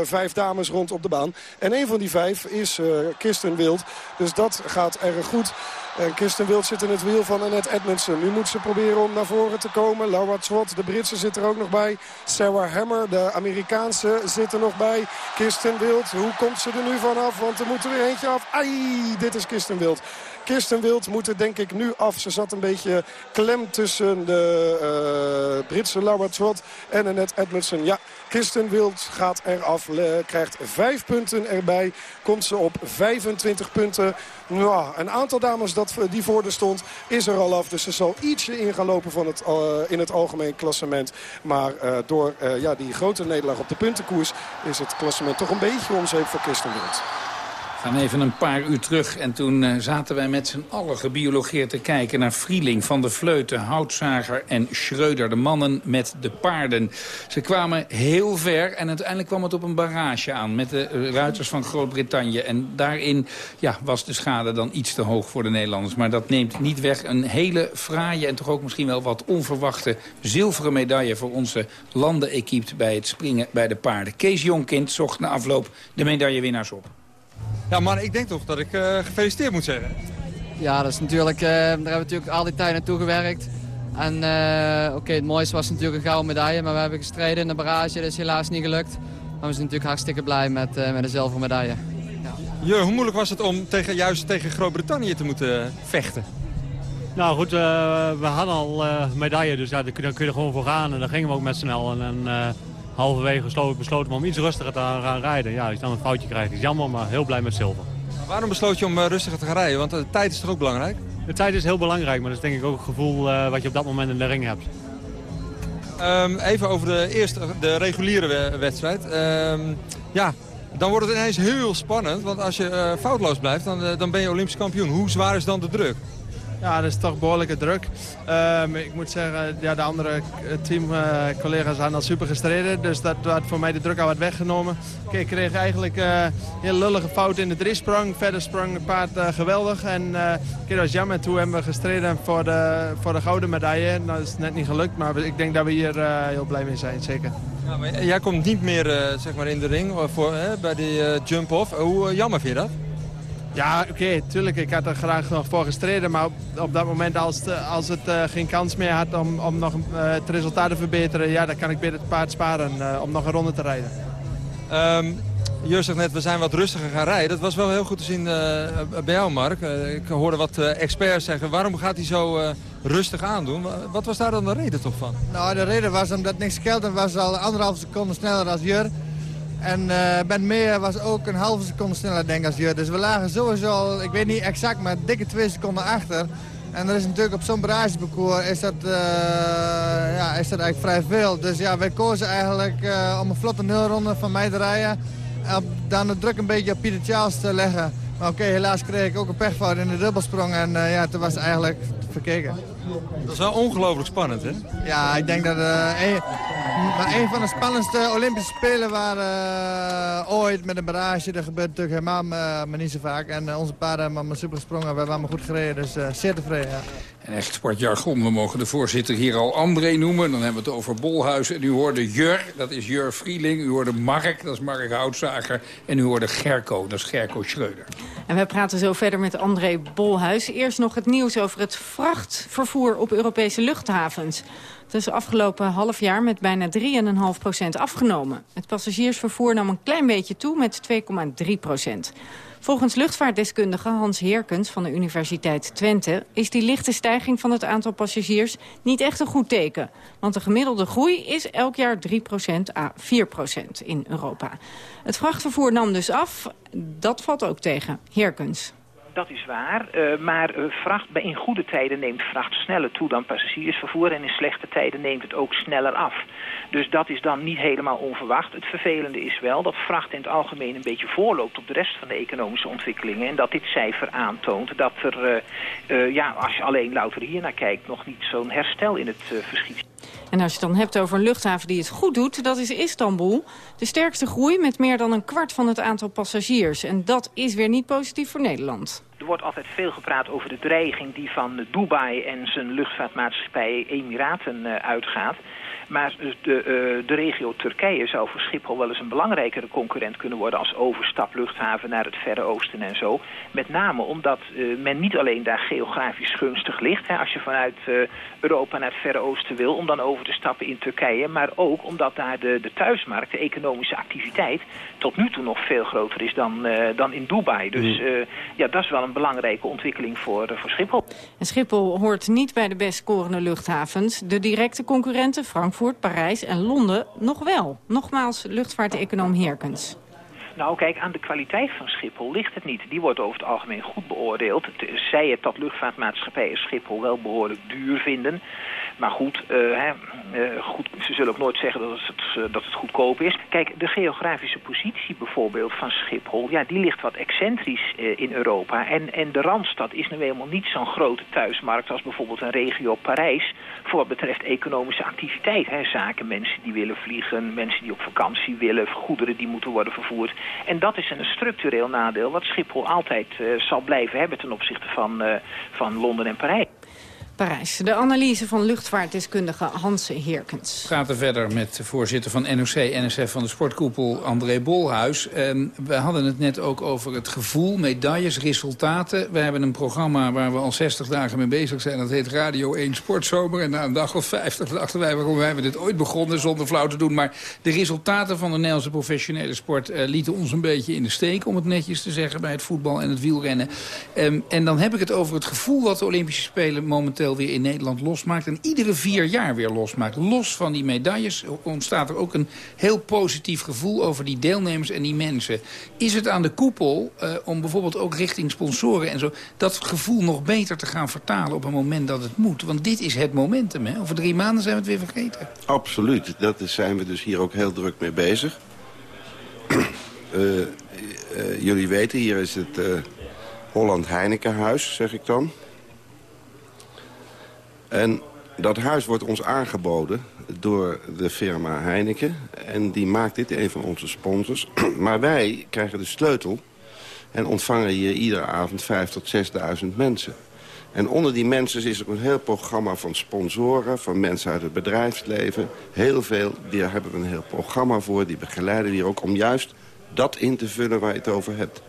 vijf dames rond op de baan. En een van die vijf is Kirsten Wild. Dus dat gaat erg goed. En Kirsten Wild zit in het wiel van Annette Edmondson. Nu moet ze proberen om naar voren te komen. Laura Trot, de Britse, zit er ook nog bij. Sarah Hammer, de Amerikaanse, zit er nog bij. Kirsten Wild, hoe komt ze er nu vanaf? Want er moet er weer eentje af. Ai, dit is Kirsten Wild. Kirsten Wild moet er denk ik nu af. Ze zat een beetje klem tussen de uh, Britse Laura Trot en Annette Edmondson. Ja, Kirsten Wild gaat eraf, krijgt vijf punten erbij. Komt ze op 25 punten. Nou, een aantal dames dat, die voor de stond is er al af. Dus ze zal ietsje in gaan lopen van het, uh, in het algemeen klassement. Maar uh, door ja, die grote nederlaag op de puntenkoers is het klassement toch een beetje onzeker voor Kirsten Wild gaan even een paar uur terug. En toen uh, zaten wij met z'n allen gebiologeerd te kijken naar Vrieling, Van de Vleuten, Houtzager en Schreuder. De mannen met de paarden. Ze kwamen heel ver en uiteindelijk kwam het op een barrage aan met de uh, ruiters van Groot-Brittannië. En daarin ja, was de schade dan iets te hoog voor de Nederlanders. Maar dat neemt niet weg een hele fraaie en toch ook misschien wel wat onverwachte zilveren medaille voor onze landenequipe bij het springen bij de paarden. Kees Jonkind zocht na afloop de medaillewinnaars op. Ja, man, ik denk toch dat ik uh, gefeliciteerd moet zeggen. Ja, dat is natuurlijk, uh, daar hebben we natuurlijk al die tijd naartoe gewerkt. En uh, oké, okay, het mooiste was natuurlijk een gouden medaille, maar we hebben gestreden in de barrage. Dat is helaas niet gelukt. Maar we zijn natuurlijk hartstikke blij met, met de zilveren medaille. Ja. Jur, hoe moeilijk was het om tegen, juist tegen Groot-Brittannië te moeten vechten? Nou goed, we hadden al medaille, dus ja, daar kun, je er gewoon voor gaan. En daar gingen we ook met z'n allen. En, halverwege besloten, besloten om iets rustiger te gaan rijden. Ja, als je dan een foutje krijgt is jammer, maar heel blij met zilver. Waarom besloot je om rustiger te gaan rijden? Want de tijd is toch ook belangrijk? De tijd is heel belangrijk, maar dat is denk ik ook het gevoel uh, wat je op dat moment in de ring hebt. Um, even over de eerste, de reguliere wedstrijd. Um, ja, dan wordt het ineens heel spannend. Want als je uh, foutloos blijft, dan, uh, dan ben je Olympisch kampioen. Hoe zwaar is dan de druk? Ja, dat is toch behoorlijke druk. Um, ik moet zeggen, ja, de andere teamcollega's uh, hadden al super gestreden. Dus dat had voor mij de druk al wat weggenomen. Ik kreeg eigenlijk een hele lullige fout in de driesprong. Verder sprong het paard uh, geweldig. En uh, dat was jammer. Toen hebben we gestreden voor de, voor de gouden medaille. Nou, dat is net niet gelukt. Maar ik denk dat we hier heel blij mee zijn, zeker. Ja, maar jij komt niet meer zeg maar in de ring voor, bij die jump-off. Hoe jammer vind je dat? Ja, oké, okay, tuurlijk. Ik had er graag nog voor gestreden. Maar op, op dat moment, als het, als het uh, geen kans meer had om, om nog uh, het resultaat te verbeteren... ja, dan kan ik beter het paard sparen uh, om nog een ronde te rijden. Um, Jur zegt net, we zijn wat rustiger gaan rijden. Dat was wel heel goed te zien bij jou, Mark. ik hoorde wat experts zeggen. Waarom gaat hij zo rustig aandoen? Wat was daar dan de reden toch van? Nou, de reden was omdat niks Kelten was al anderhalf seconde sneller dan Jur. En uh, Ben Meer was ook een halve seconde sneller denk ik als Jur. Dus we lagen sowieso al, ik weet niet exact, maar dikke twee seconden achter. En er is natuurlijk op zo'n barrageparcours is dat, uh, ja, is dat eigenlijk vrij veel. Dus ja, wij kozen eigenlijk uh, om een vlotte nulronde van mij te rijden. En dan de druk een beetje op Pieter Charles te leggen. Maar oké, helaas kreeg ik ook een pechfout in de dubbelsprong. En ja, toen was eigenlijk verkeken. Dat is wel ongelooflijk spannend, hè? Ja, ik denk dat uh, een, maar een van de spannendste Olympische Spelen waren uh, ooit met een barrage. Dat gebeurt natuurlijk helemaal maar niet zo vaak. En uh, onze paarden hebben allemaal super gesprongen. We hebben allemaal goed gereden, dus zeer tevreden, ja. En echt sportjargon, we mogen de voorzitter hier al André noemen. Dan hebben we het over Bolhuis. En u hoorde Jur, dat is Jur Vrieling. U hoorde Mark, dat is Mark Houtzager. En u hoorde Gerco, dat is Gerco Schreuder. En we praten zo verder met André Bolhuis. Eerst nog het nieuws over het vrachtvervoer op Europese luchthavens. Is afgelopen half jaar met bijna 3,5% afgenomen. Het passagiersvervoer nam een klein beetje toe met 2,3% Volgens luchtvaartdeskundige Hans Heerkens van de Universiteit Twente... is die lichte stijging van het aantal passagiers niet echt een goed teken. Want de gemiddelde groei is elk jaar 3% à 4% in Europa. Het vrachtvervoer nam dus af. Dat valt ook tegen. Heerkens dat is waar. Uh, maar uh, vracht, in goede tijden neemt vracht sneller toe dan passagiersvervoer. En in slechte tijden neemt het ook sneller af. Dus dat is dan niet helemaal onverwacht. Het vervelende is wel dat vracht in het algemeen een beetje voorloopt op de rest van de economische ontwikkelingen. En dat dit cijfer aantoont dat er, uh, ja, als je alleen louter hier naar kijkt, nog niet zo'n herstel in het verschiet. En als je het dan hebt over een luchthaven die het goed doet, dat is Istanbul. De sterkste groei met meer dan een kwart van het aantal passagiers. En dat is weer niet positief voor Nederland. Er wordt altijd veel gepraat over de dreiging die van Dubai en zijn luchtvaartmaatschappij Emiraten uh, uitgaat. Maar de, uh, de regio Turkije zou voor Schiphol wel eens een belangrijkere concurrent kunnen worden als overstapluchthaven naar het Verre Oosten en zo. Met name omdat uh, men niet alleen daar geografisch gunstig ligt, hè, als je vanuit uh, Europa naar het Verre Oosten wil, om dan over te stappen in Turkije. Maar ook omdat daar de, de thuismarkt, de economische activiteit, tot nu toe nog veel groter is dan, dan in Dubai. Dus mm. ja, dat is wel een belangrijke ontwikkeling voor, voor Schiphol. En Schiphol hoort niet bij de best scorende luchthavens. De directe concurrenten, Frankfurt Frankfurt, Parijs en Londen nog wel. Nogmaals, luchtvaarteconoom Heerkens. Nou, kijk, aan de kwaliteit van Schiphol ligt het niet. Die wordt over het algemeen goed beoordeeld. Zij het dat luchtvaartmaatschappijen Schiphol wel behoorlijk duur vinden. Maar goed, hè, uh, goed, ze zullen ook nooit zeggen dat het, uh, dat het goedkoop is. Kijk, de geografische positie bijvoorbeeld van Schiphol... ja, die ligt wat excentrisch in Europa. En, en de Randstad is nu helemaal niet zo'n grote thuismarkt... als bijvoorbeeld een regio Parijs... voor wat betreft economische activiteit. Hè. Zaken, mensen die willen vliegen, mensen die op vakantie willen... goederen die moeten worden vervoerd. En dat is een structureel nadeel... wat Schiphol altijd zal blijven hebben ten opzichte van, van Londen en Parijs. Parijs. De analyse van luchtvaartdeskundige Hans Heerkens. We praten verder met de voorzitter van NOC, NSF van de sportkoepel André Bolhuis. We hadden het net ook over het gevoel, medailles, resultaten. We hebben een programma waar we al 60 dagen mee bezig zijn. Dat heet Radio 1 Sportzomer. En na een dag of 50 dachten wij, waarom hebben we dit ooit begonnen zonder flauw te doen. Maar de resultaten van de Nederlandse professionele sport uh, lieten ons een beetje in de steek. Om het netjes te zeggen bij het voetbal en het wielrennen. Um, en dan heb ik het over het gevoel wat de Olympische Spelen momenteel weer in Nederland losmaakt. En iedere vier jaar weer losmaakt. Los van die medailles ontstaat er ook een heel positief gevoel over die deelnemers en die mensen. Is het aan de koepel uh, om bijvoorbeeld ook richting sponsoren en zo... dat gevoel nog beter te gaan vertalen op een moment dat het moet? Want dit is het momentum. Hè? Over drie maanden zijn we het weer vergeten. Absoluut. Daar zijn we dus hier ook heel druk mee bezig. uh, uh, jullie weten, hier is het Holland Heinekenhuis, zeg ik dan. En dat huis wordt ons aangeboden door de firma Heineken. En die maakt dit, een van onze sponsors. Maar wij krijgen de sleutel en ontvangen hier iedere avond 5.000 tot 6.000 mensen. En onder die mensen is er een heel programma van sponsoren... van mensen uit het bedrijfsleven. Heel veel, daar hebben we een heel programma voor. Die begeleiden hier ook om juist dat in te vullen waar je het over hebt.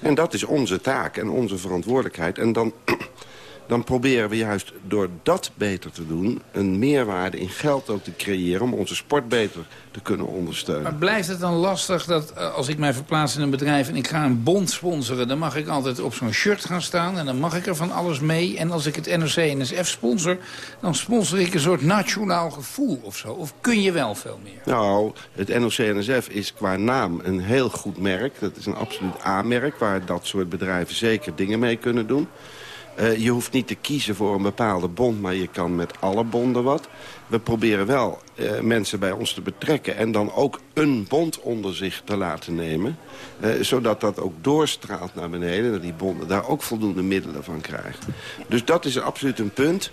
En dat is onze taak en onze verantwoordelijkheid. En dan dan proberen we juist door dat beter te doen... een meerwaarde in geld ook te creëren om onze sport beter te kunnen ondersteunen. Maar blijft het dan lastig dat eh, als ik mij verplaats in een bedrijf... en ik ga een bond sponsoren, dan mag ik altijd op zo'n shirt gaan staan... en dan mag ik er van alles mee. En als ik het NOC-NSF sponsor, dan sponsor ik een soort nationaal gevoel of zo. Of kun je wel veel meer? Nou, het NOC-NSF is qua naam een heel goed merk. Dat is een absoluut A-merk waar dat soort bedrijven zeker dingen mee kunnen doen. Uh, je hoeft niet te kiezen voor een bepaalde bond, maar je kan met alle bonden wat. We proberen wel uh, mensen bij ons te betrekken en dan ook een bond onder zich te laten nemen. Uh, zodat dat ook doorstraalt naar beneden, dat die bonden daar ook voldoende middelen van krijgen. Dus dat is absoluut een punt.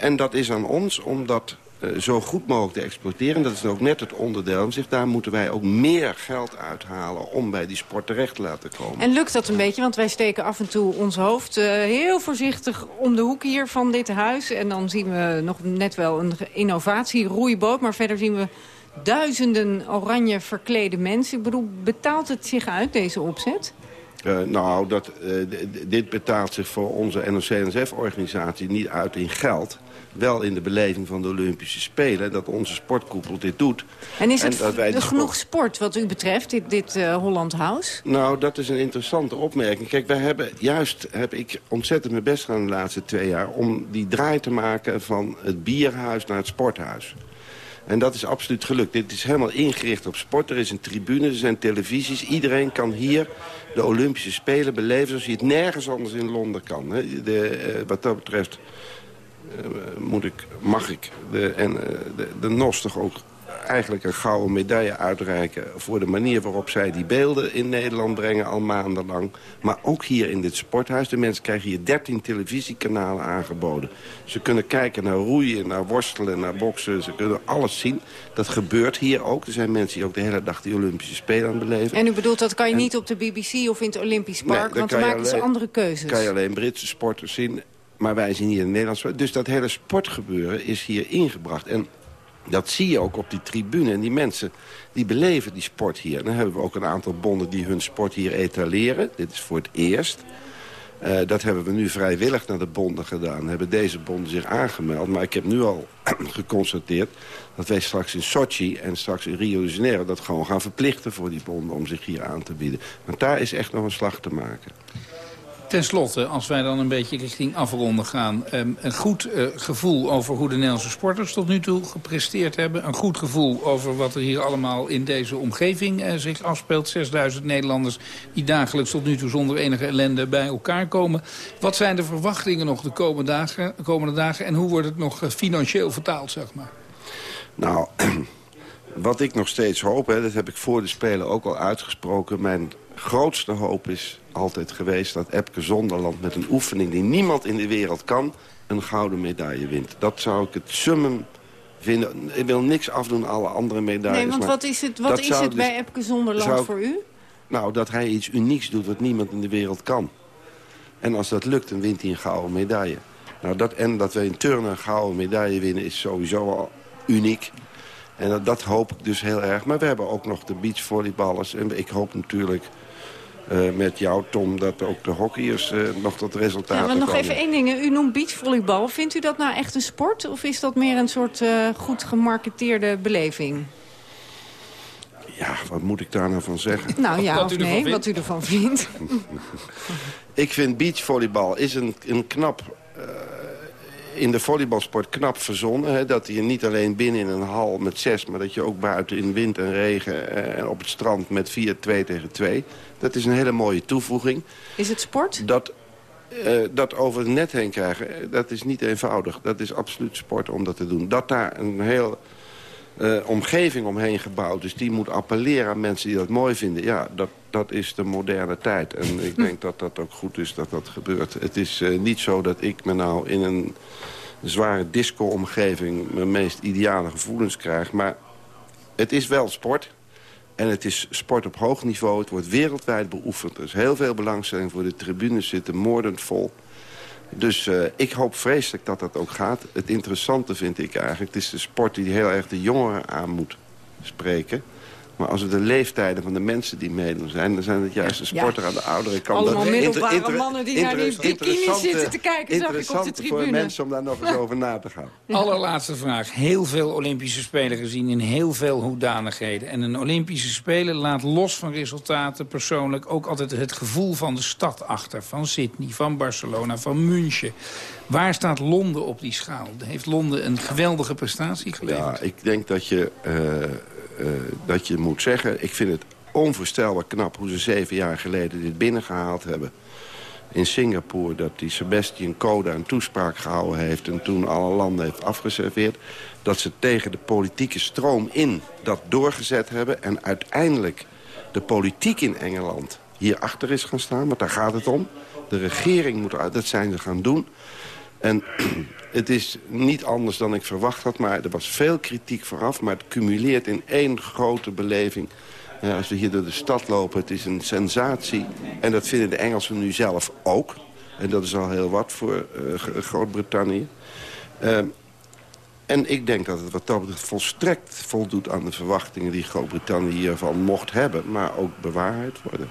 en dat is aan ons om dat uh, zo goed mogelijk te exploiteren. Dat is ook net het onderdeel. En zich daar moeten wij ook meer geld uithalen om bij die sport terecht te laten komen. En lukt dat een beetje? Want wij steken af en toe ons hoofd uh, heel voorzichtig om de hoek hier van dit huis. En dan zien we nog net wel een innovatieroeiboot. Maar verder zien we duizenden oranje verklede mensen. Ik bedoel, betaalt het zich uit, deze opzet? Uh, nou, dat, dit betaalt zich voor onze NOC-NSF-organisatie niet uit in geld. Wel in de beleving van de Olympische Spelen, dat onze sportkoepel dit doet. En is het en genoeg sport wat u betreft, dit, dit uh, Holland House? Nou, dat is een interessante opmerking. Kijk, wij hebben juist, heb ik ontzettend mijn best gedaan de laatste twee jaar... om die draai te maken van het bierhuis naar het sporthuis. En dat is absoluut gelukt. Dit is helemaal ingericht op sport. Er is een tribune, er zijn televisies. Iedereen kan hier de Olympische Spelen beleven... zoals je het nergens anders in Londen kan. De, uh, wat dat betreft moet ik, mag ik de, en, uh, de, de NOS toch ook eigenlijk een gouden medaille uitreiken... voor de manier waarop zij die beelden in Nederland brengen al maandenlang. Maar ook hier in dit sporthuis. De mensen krijgen hier 13 televisiekanalen aangeboden. Ze kunnen kijken naar roeien, naar worstelen, naar boksen. Ze kunnen alles zien. Dat gebeurt hier ook. Er zijn mensen die ook de hele dag die Olympische Spelen aan beleven. En u bedoelt, dat kan je niet op de BBC of in het Olympisch Park... want dan maken alleen, ze andere keuzes. kan je alleen Britse sporters zien... Maar wij zien hier in Nederland. Dus dat hele sportgebeuren is hier ingebracht. En dat zie je ook op die tribune. En die mensen die beleven die sport hier. dan hebben we ook een aantal bonden die hun sport hier etaleren. Dit is voor het eerst. Uh, dat hebben we nu vrijwillig naar de bonden gedaan. Hebben deze bonden zich aangemeld. Maar ik heb nu al geconstateerd dat wij straks in Sochi en straks in Rio de Janeiro... dat gewoon gaan verplichten voor die bonden om zich hier aan te bieden. Want daar is echt nog een slag te maken. Ten slotte, als wij dan een beetje richting afronden gaan... Um, een goed uh, gevoel over hoe de Nederlandse sporters tot nu toe gepresteerd hebben. Een goed gevoel over wat er hier allemaal in deze omgeving uh, zich afspeelt. 6000 Nederlanders die dagelijks tot nu toe zonder enige ellende bij elkaar komen. Wat zijn de verwachtingen nog de komende dagen, de komende dagen en hoe wordt het nog uh, financieel vertaald, zeg maar? Nou, wat ik nog steeds hoop, hè, dat heb ik voor de Spelen ook al uitgesproken... mijn grootste hoop is altijd geweest dat Epke Zonderland... met een oefening die niemand in de wereld kan... een gouden medaille wint. Dat zou ik het summum vinden. Ik wil niks afdoen aan alle andere medailles. Nee, want wat is het, wat is het dus, bij Epke Zonderland voor u? Nou, dat hij iets unieks doet wat niemand in de wereld kan. En als dat lukt, dan wint hij een gouden medaille. Nou, dat, en dat we in turnen een gouden medaille winnen is sowieso al uniek. En dat, dat, hoop ik dus heel erg. Maar we hebben ook nog de beachvolleyballers. En ik hoop natuurlijk uh, met jou, Tom, dat ook de hockeyers uh, nog tot resultaten ja, maar nog komen. even één ding. U noemt beachvolleybal. Vindt u dat nou echt een sport? Of is dat meer een soort uh, goed gemarketeerde beleving? Ja, wat moet ik daar nou van zeggen? Nou ja, of nee, wat u ervan vindt. ik vind beachvolleybal is een, een knap in de volleybalsport knap verzonnen. Hè, dat je niet alleen binnen in een hal met zes... maar dat je ook buiten in wind en regen en eh, op het strand met 4 2 tegen 2. Dat is een hele mooie toevoeging. Is het sport? Dat, uh, dat over het net heen krijgen, eh, dat is niet eenvoudig. Dat is absoluut sport om dat te doen. Dat daar een heel... Uh, omgeving omheen gebouwd. Dus die moet appelleren aan mensen die dat mooi vinden. Ja, dat, dat is de moderne tijd. En ik denk dat dat ook goed is dat dat gebeurt. Het is uh, niet zo dat ik me nou in een zware disco-omgeving... mijn meest ideale gevoelens krijg. Maar het is wel sport. En het is sport op hoog niveau. Het wordt wereldwijd beoefend. Er is heel veel belangstelling voor de tribunes zitten moordend vol. Dus uh, ik hoop vreselijk dat dat ook gaat. Het interessante vind ik eigenlijk... het is de sport die heel erg de jongeren aan moet spreken. Maar als we de leeftijden van de mensen die meedoen zijn... dan zijn het juist de sporter aan de oudere kant. Allemaal dat middelbare mannen die naar die bikini zitten te kijken, zag ik op de tribune. voor mensen om daar nog eens over na te gaan. Allerlaatste vraag. Heel veel Olympische Spelen gezien in heel veel hoedanigheden. En een Olympische Spelen laat los van resultaten persoonlijk... ook altijd het gevoel van de stad achter. Van Sydney, van Barcelona, van München. Waar staat Londen op die schaal? Heeft Londen een geweldige prestatie geleverd? Ja, ik denk dat je... Uh, uh, dat je moet zeggen... ik vind het onvoorstelbaar knap hoe ze zeven jaar geleden dit binnengehaald hebben. In Singapore dat die Sebastian Coda een toespraak gehouden heeft... en toen alle landen heeft afgeserveerd. Dat ze tegen de politieke stroom in dat doorgezet hebben... en uiteindelijk de politiek in Engeland hierachter is gaan staan. Want daar gaat het om. De regering moet dat zijn ze gaan doen. En het is niet anders dan ik verwacht had, maar er was veel kritiek vooraf. Maar het cumuleert in één grote beleving. Ja, als we hier door de stad lopen, het is een sensatie. En dat vinden de Engelsen nu zelf ook. En dat is al heel wat voor uh, Groot-Brittannië. Uh, en ik denk dat het wat dat betreft volstrekt voldoet aan de verwachtingen... die Groot-Brittannië hiervan mocht hebben, maar ook bewaarheid worden.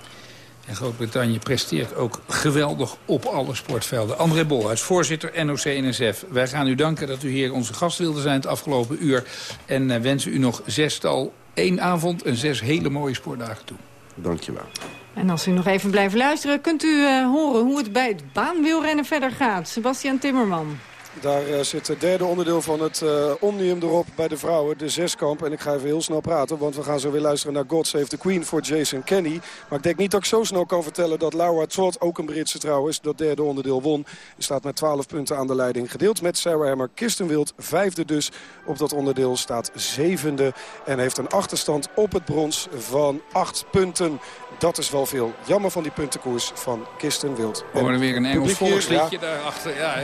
En Groot-Brittannië presteert ook geweldig op alle sportvelden. André Bolhuis, voorzitter NOC-NSF. Wij gaan u danken dat u hier onze gast wilde zijn het afgelopen uur. En uh, wensen u nog zestal, één avond en zes hele mooie sportdagen toe. Dankjewel. En als u nog even blijft luisteren, kunt u uh, horen hoe het bij het baanwielrennen verder gaat. Sebastian Timmerman. Daar uh, zit het derde onderdeel van het uh, Omnium erop bij de vrouwen, de zeskamp. En ik ga even heel snel praten, want we gaan zo weer luisteren naar God Save the Queen voor Jason Kenny. Maar ik denk niet dat ik zo snel kan vertellen dat Laura Trott, ook een Britse trouwens, dat derde onderdeel won. Staat met 12 punten aan de leiding, gedeeld met Sarah Hammer. Kirsten Wild, vijfde dus op dat onderdeel, staat zevende. En heeft een achterstand op het brons van acht punten. Dat is wel veel. Jammer van die puntenkoers van Kirsten Wild. We horen weer een Engels volksliedje ja. daarachter. Ja,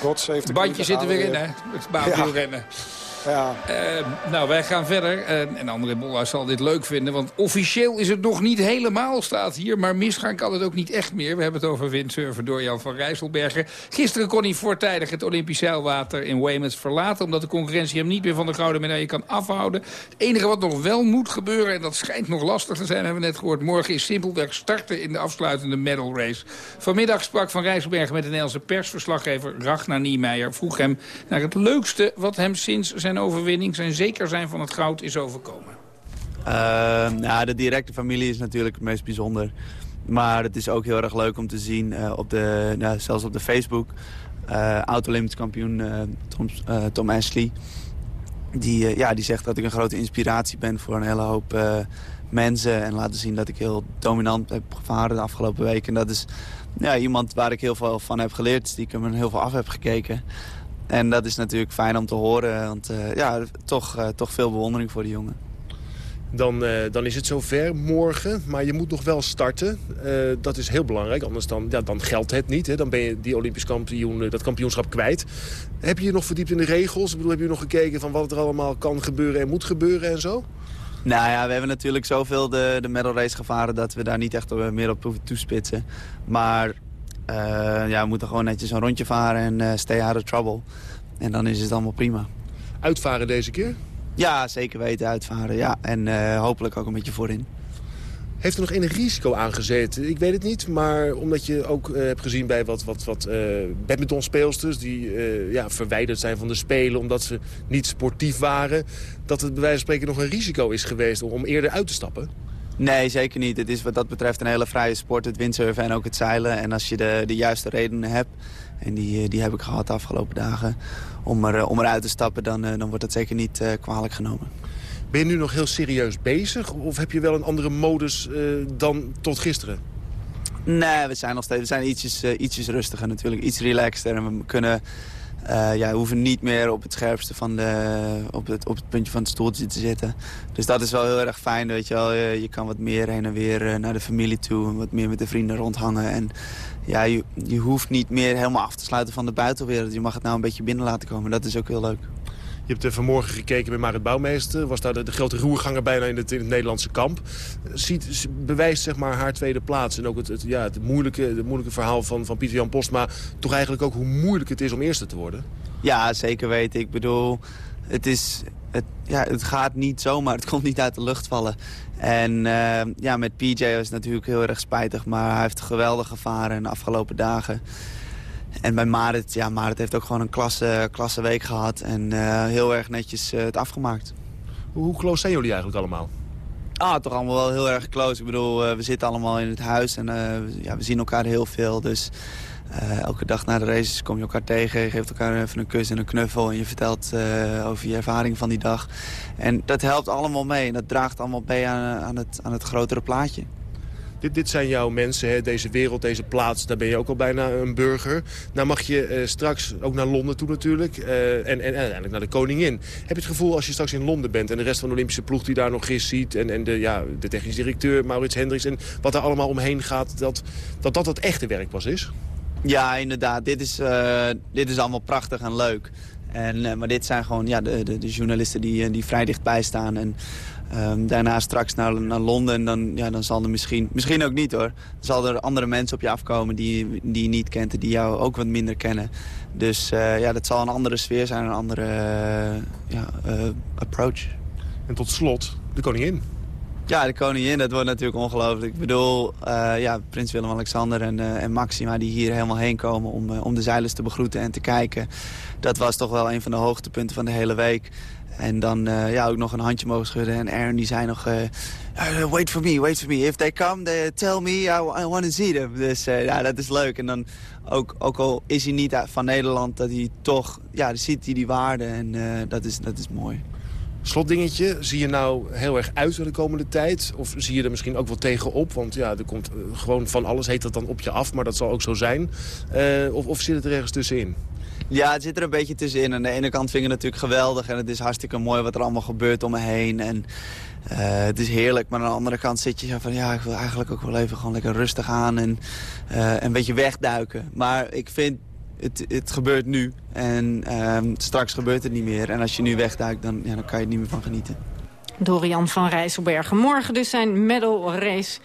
God save het bandje zit er weer in, hè? Het baanwielrennen. Ja. Ja. Uh, nou, wij gaan verder. Uh, en André Bolhuis zal dit leuk vinden. Want officieel is het nog niet helemaal, staat hier. Maar misgaan kan het ook niet echt meer. We hebben het over windsurfer door Jan van Rijsselbergen. Gisteren kon hij voortijdig het Olympisch zeilwater in Weymouth verlaten. Omdat de concurrentie hem niet meer van de gouden medaille kan afhouden. Het enige wat nog wel moet gebeuren, en dat schijnt nog lastig te zijn, hebben we net gehoord. Morgen is simpelweg starten in de afsluitende medal race. Vanmiddag sprak Van Rijsselbergen met de Nederlandse persverslaggever Ragnar Niemeyer. Vroeg hem naar het leukste wat hem sinds zijn overwinning, zijn zeker zijn van het goud is overkomen? Ja, de directe familie is natuurlijk het meest bijzonder. Maar het is ook heel erg leuk om te zien, uh, op de, nou, zelfs op de Facebook... Uh, oud-Olympisch kampioen Tom, Tom, Ashley... Die, ja, die zegt dat ik een grote inspiratie ben voor een hele hoop mensen... en laten zien dat ik heel dominant heb gevaren de afgelopen weken. En dat is ja, iemand waar ik heel veel van heb geleerd, die ik hem heel veel af heb gekeken... En dat is natuurlijk fijn om te horen. Want uh, ja, toch, uh, toch veel bewondering voor die jongen. Dan, uh, dan is het zover morgen, maar je moet nog wel starten. dat is heel belangrijk, anders dan, ja, dan geldt het niet. Hè. Dan ben je die Olympisch kampioen, dat kampioenschap kwijt. Heb je je nog verdiept in de regels? Ik bedoel, heb je nog gekeken van wat er allemaal kan gebeuren en moet gebeuren en zo? Nou ja, we hebben natuurlijk zoveel de, de medal race gevaren... dat we daar niet echt meer op hoeven toespitsen. Maar ja, we moeten gewoon netjes een rondje varen en uh, stay out of trouble. En dan is het allemaal prima. Uitvaren deze keer? Ja, zeker weten uitvaren. Ja. En uh, hopelijk ook een beetje voorin. Heeft er nog enig risico aangezeten? Ik weet het niet, maar omdat je ook uh, hebt gezien bij wat, wat, wat uh, badmintonspeelsters... die uh, ja, verwijderd zijn van de Spelen omdat ze niet sportief waren... dat het bij wijze van spreken nog een risico is geweest om eerder uit te stappen? Nee, zeker niet. Het is wat dat betreft een hele vrije sport, het windsurfen en ook het zeilen. En als je de, de juiste redenen hebt, en die, die heb ik gehad de afgelopen dagen, om, er, om eruit te stappen, dan, dan wordt dat zeker niet uh, kwalijk genomen. Ben je nu nog heel serieus bezig? Of heb je wel een andere modus uh, dan tot gisteren? Nee, we zijn nog steeds we zijn ietsjes, uh, ietsjes rustiger natuurlijk. Iets relaxter en we kunnen... Uh, ja, hoeven niet meer op het scherpste van de, op, het, op het puntje van het stoeltje te zitten. Dus dat is wel heel erg fijn, weet je wel. Je, kan wat meer heen en weer naar de familie toe. Wat meer met de vrienden rondhangen. En ja, je, je hoeft niet meer helemaal af te sluiten van de buitenwereld. Je mag het nou een beetje binnen laten komen. Dat is ook heel leuk. Je hebt er vanmorgen gekeken bij Marit Bouwmeester. Was daar de, grote roerganger bijna in het, in het, Nederlandse kamp. Ziet, bewijst zeg maar haar tweede plaats. En ook het, ja, het, moeilijke, het moeilijke verhaal van, van Pieter Jan Postma. Toch eigenlijk ook hoe moeilijk het is om eerste te worden. Ja, zeker weten. Ik bedoel, het, is, het, ja, het gaat niet zomaar. Het komt niet uit de lucht vallen. En uh, ja, met PJ was het natuurlijk heel erg spijtig. Maar hij heeft geweldig gevaren de afgelopen dagen. En bij Marit, ja, Marit heeft ook gewoon een klasse, klasse week gehad. En uh, heel erg netjes uh, het afgemaakt. Hoe close zijn jullie eigenlijk allemaal? Ah, toch allemaal wel heel erg close. Ik bedoel, uh, we zitten allemaal in het huis en ja, we zien elkaar heel veel. Dus elke dag na de races kom je elkaar tegen. Je geeft elkaar even een kus en een knuffel. En je vertelt over je ervaring van die dag. En dat helpt allemaal mee. En dat draagt allemaal bij aan, aan, het, aan het grotere plaatje. Dit, dit zijn jouw mensen, hè? deze wereld, deze plaats. Daar ben je ook al bijna een burger. Nou mag je uh, straks ook naar Londen toe natuurlijk. Uh, en, en, uiteindelijk naar de koningin. Heb je het gevoel als je straks in Londen bent... en de rest van de Olympische ploeg die daar nog is ziet... en, en de, ja, de technisch directeur, Maurits Hendricks... en wat er allemaal omheen gaat, dat dat, dat het echte werk pas is? Ja, inderdaad. Dit is, uh, dit is allemaal prachtig en leuk. En, maar dit zijn gewoon ja, de, de, de journalisten die, die vrij dichtbij staan... En, Um, daarna straks naar, naar Londen, dan, ja, dan zal er misschien, misschien ook niet hoor. Zal er andere mensen op je afkomen die, die je niet kent en die jou ook wat minder kennen. Dus uh, ja, dat zal een andere sfeer zijn, een andere uh, ja, uh, approach. En tot slot, de koningin. Ja, de koningin, dat wordt natuurlijk ongelooflijk. Ik bedoel, ja, prins Willem-Alexander en, en Maxima die hier helemaal heen komen om, om de zeilers te begroeten en te kijken. Dat was toch wel een van de hoogtepunten van de hele week. En dan ja, ook nog een handje mogen schudden. En Aaron die zei nog, wait for me, wait for me. If they come, they tell me, I, I want to see them. Dus ja, dat is leuk. En dan ook, ook al is hij niet van Nederland, dat hij toch, ja, dan ziet hij die waarde. En dat, is, dat is mooi. Slotdingetje, zie je nou heel erg uit de komende tijd? Of zie je er misschien ook wel tegenop? Want ja, er komt gewoon van alles, heet dat dan op je af, maar dat zal ook zo zijn. Of, of zit het er ergens tussenin? Ja, het zit er een beetje tussenin. Aan de ene kant vind ik het natuurlijk geweldig en het is hartstikke mooi wat er allemaal gebeurt om me heen. En uh, het is heerlijk, maar aan de andere kant zit je zo van... ja, ik wil eigenlijk ook wel even gewoon lekker rustig aan en een beetje wegduiken. Maar ik vind het, het gebeurt nu. En um, straks gebeurt het niet meer. En als je nu wegduikt, dan, ja, dan kan je er niet meer van genieten. Dorian van Rijsselbergen. Morgen dus zijn medal race.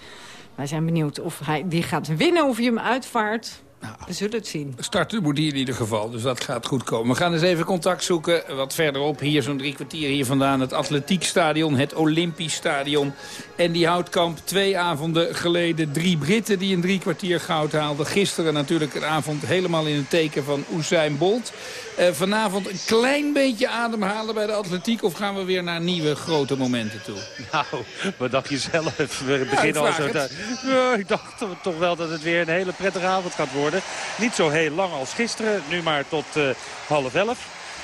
Wij zijn benieuwd of hij die gaat winnen, of hij hem uitvaart. Nou, we zullen het zien. Starten moet hij in ieder geval, dus dat gaat goed komen. We gaan eens even contact zoeken, wat verderop. Hier zo'n drie kwartier hier vandaan. Het Atletiekstadion, het Olympisch Stadion. En die Houtkamp, twee avonden geleden. Drie Britten die een drie kwartier goud haalden. Gisteren natuurlijk een avond helemaal in het teken van Usain Bolt. Uh, vanavond een klein beetje ademhalen bij de atletiek... of gaan we weer naar nieuwe grote momenten toe? Nou, wat dacht je zelf? We beginnen al zo... Ja, ik dacht toch wel dat het weer een hele prettige avond gaat worden. Niet zo heel lang als gisteren, nu maar tot uh, half elf.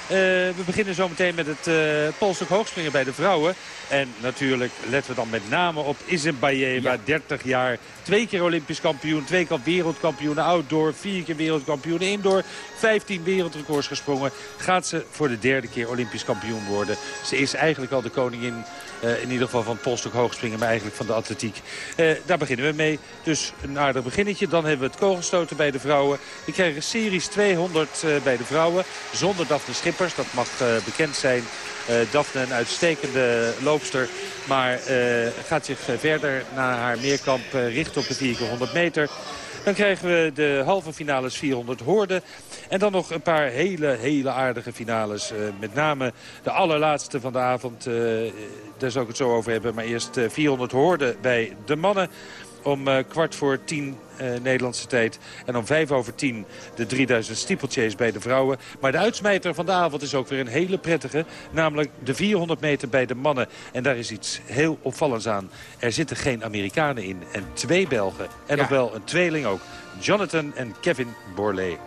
Uh, we beginnen zometeen met het uh, polstuk hoogspringen bij de vrouwen. En natuurlijk letten we dan met name op Isenbayeva, ja. 30 jaar. Twee keer Olympisch kampioen, twee keer wereldkampioen outdoor. Vier keer wereldkampioen indoor. 15 wereldrecords gesprongen. Gaat ze voor de derde keer Olympisch kampioen worden. Ze is eigenlijk al de koningin uh, in ieder geval van het polstuk hoogspringen, maar eigenlijk van de atletiek. Uh, daar beginnen we mee. Dus een aardig beginnetje. Dan hebben we het kogelstoten bij de vrouwen. We krijgen series 200 uh, bij de vrouwen. Zonder Daphne Schippers, dat mag bekend zijn. Uh, Daphne een uitstekende loopster. Maar uh, gaat zich verder naar haar meerkamp richten op de 4 100 meter. Dan krijgen we de halve finales 400 hoorden. En dan nog een paar hele, hele aardige finales. Met name de allerlaatste van de avond. Daar zal ik het zo over hebben. Maar eerst uh, 400 hoorden bij de mannen. Om kwart voor tien Nederlandse tijd. En om vijf over tien de 3000 steeplechase bij de vrouwen. Maar de uitsmijter van de avond is ook weer een hele prettige. Namelijk de 400 meter bij de mannen. En daar is iets heel opvallends aan. Er zitten geen Amerikanen in. En twee Belgen. En ja. nog wel een tweeling ook. Jonathan en Kevin Borlée.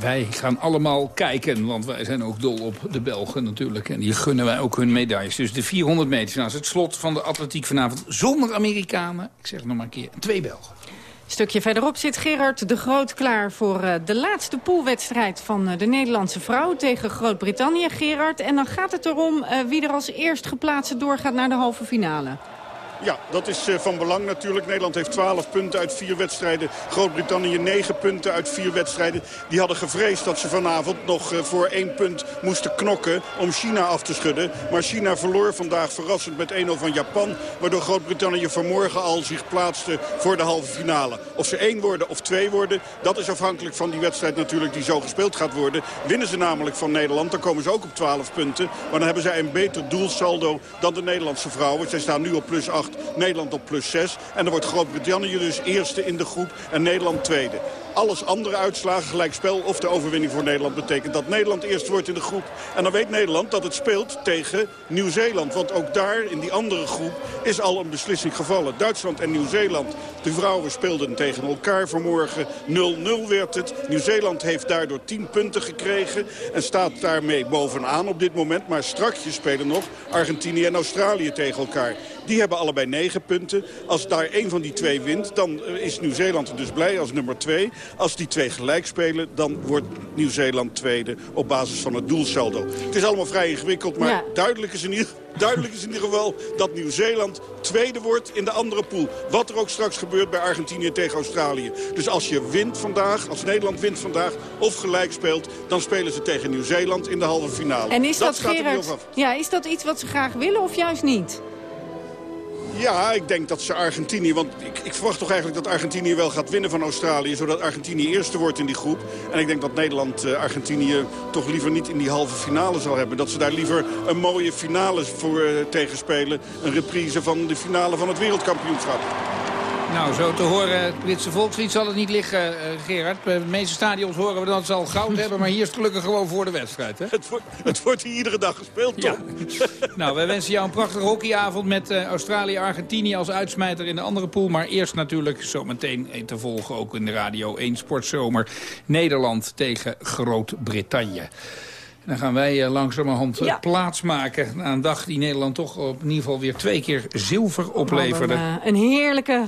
Wij gaan allemaal kijken, want wij zijn ook dol op de Belgen natuurlijk. En die gunnen wij ook hun medailles. Dus de 400 meter, nou, het slot van de atletiek vanavond zonder Amerikanen. Ik zeg het nog maar een keer, twee Belgen. Stukje verderop zit Gerard de Groot klaar voor uh, de laatste poolwedstrijd van uh, de Nederlandse vrouw tegen Groot-Brittannië. Gerard, en dan gaat het erom uh, wie er als eerst geplaatst doorgaat naar de halve finale. Ja, dat is uh, van belang natuurlijk. Nederland heeft 12 punten uit vier wedstrijden. Groot-Brittannië 9 punten uit vier wedstrijden. Die hadden gevreesd dat ze vanavond nog uh, voor één punt moesten knokken om China af te schudden. Maar China verloor vandaag verrassend met 1-0 van Japan. Waardoor Groot-Brittannië vanmorgen al zich plaatste voor de halve finale. Of ze één worden of twee worden, dat is afhankelijk van die wedstrijd natuurlijk die zo gespeeld gaat worden. Winnen ze namelijk van Nederland, dan komen ze ook op 12 punten. Maar dan hebben zij een beter doelsaldo dan de Nederlandse vrouwen. Zij staan nu op plus 8. Nederland op plus 6. En dan wordt Groot-Brittannië dus eerste in de groep en Nederland tweede. Alles andere uitslagen, gelijkspel of de overwinning voor Nederland... betekent dat Nederland eerst wordt in de groep. En dan weet Nederland dat het speelt tegen Nieuw-Zeeland. Want ook daar, in die andere groep, is al een beslissing gevallen. Duitsland en Nieuw-Zeeland, de vrouwen speelden tegen elkaar vanmorgen. 0-0 werd het. Nieuw-Zeeland heeft daardoor 10 punten gekregen... en staat daarmee bovenaan op dit moment. Maar straks spelen nog Argentinië en Australië tegen elkaar. Die hebben allebei 9 punten. Als daar één van die twee wint, dan is Nieuw-Zeeland dus blij als nummer 2. Als die twee gelijk spelen, dan wordt Nieuw-Zeeland tweede op basis van het doelsaldo. Het is allemaal vrij ingewikkeld, maar ja. duidelijk, is in ieder, duidelijk is in ieder geval dat Nieuw-Zeeland tweede wordt in de andere pool. Wat er ook straks gebeurt bij Argentinië tegen Australië. Dus als je wint vandaag, als Nederland wint vandaag of gelijk speelt... dan spelen ze tegen Nieuw-Zeeland in de halve finale. En is dat, dat Gerard, ja, is dat iets wat ze graag willen of juist niet? Ja, ik denk dat ze Argentinië... Want ik, ik, verwacht toch eigenlijk dat Argentinië wel gaat winnen van Australië... zodat Argentinië eerste wordt in die groep. En ik denk dat Nederland uh, Argentinië toch liever niet in die halve finale zal hebben. Dat ze daar liever een mooie finale voor uh, tegenspelen. Een reprise van de finale van het wereldkampioenschap. Nou, zo te horen, het Britse volkslied zal het niet liggen, uh, Gerard. Bij de meeste stadions horen we dat ze al goud hebben... maar hier is het gelukkig gewoon voor de wedstrijd, hè? Het wordt, het wordt hier iedere dag gespeeld, toch? Ja. nou, wij wensen jou een prachtige hockeyavond... met uh, Australië-Argentinië als uitsmijter in de andere pool. Maar eerst natuurlijk zometeen te volgen, ook in de Radio 1 Sportzomer... Nederland tegen Groot-Brittannië. Dan gaan wij langzamerhand ja. plaatsmaken na een dag die Nederland toch op in ieder geval weer twee keer zilver opleverde. Een, uh, een heerlijke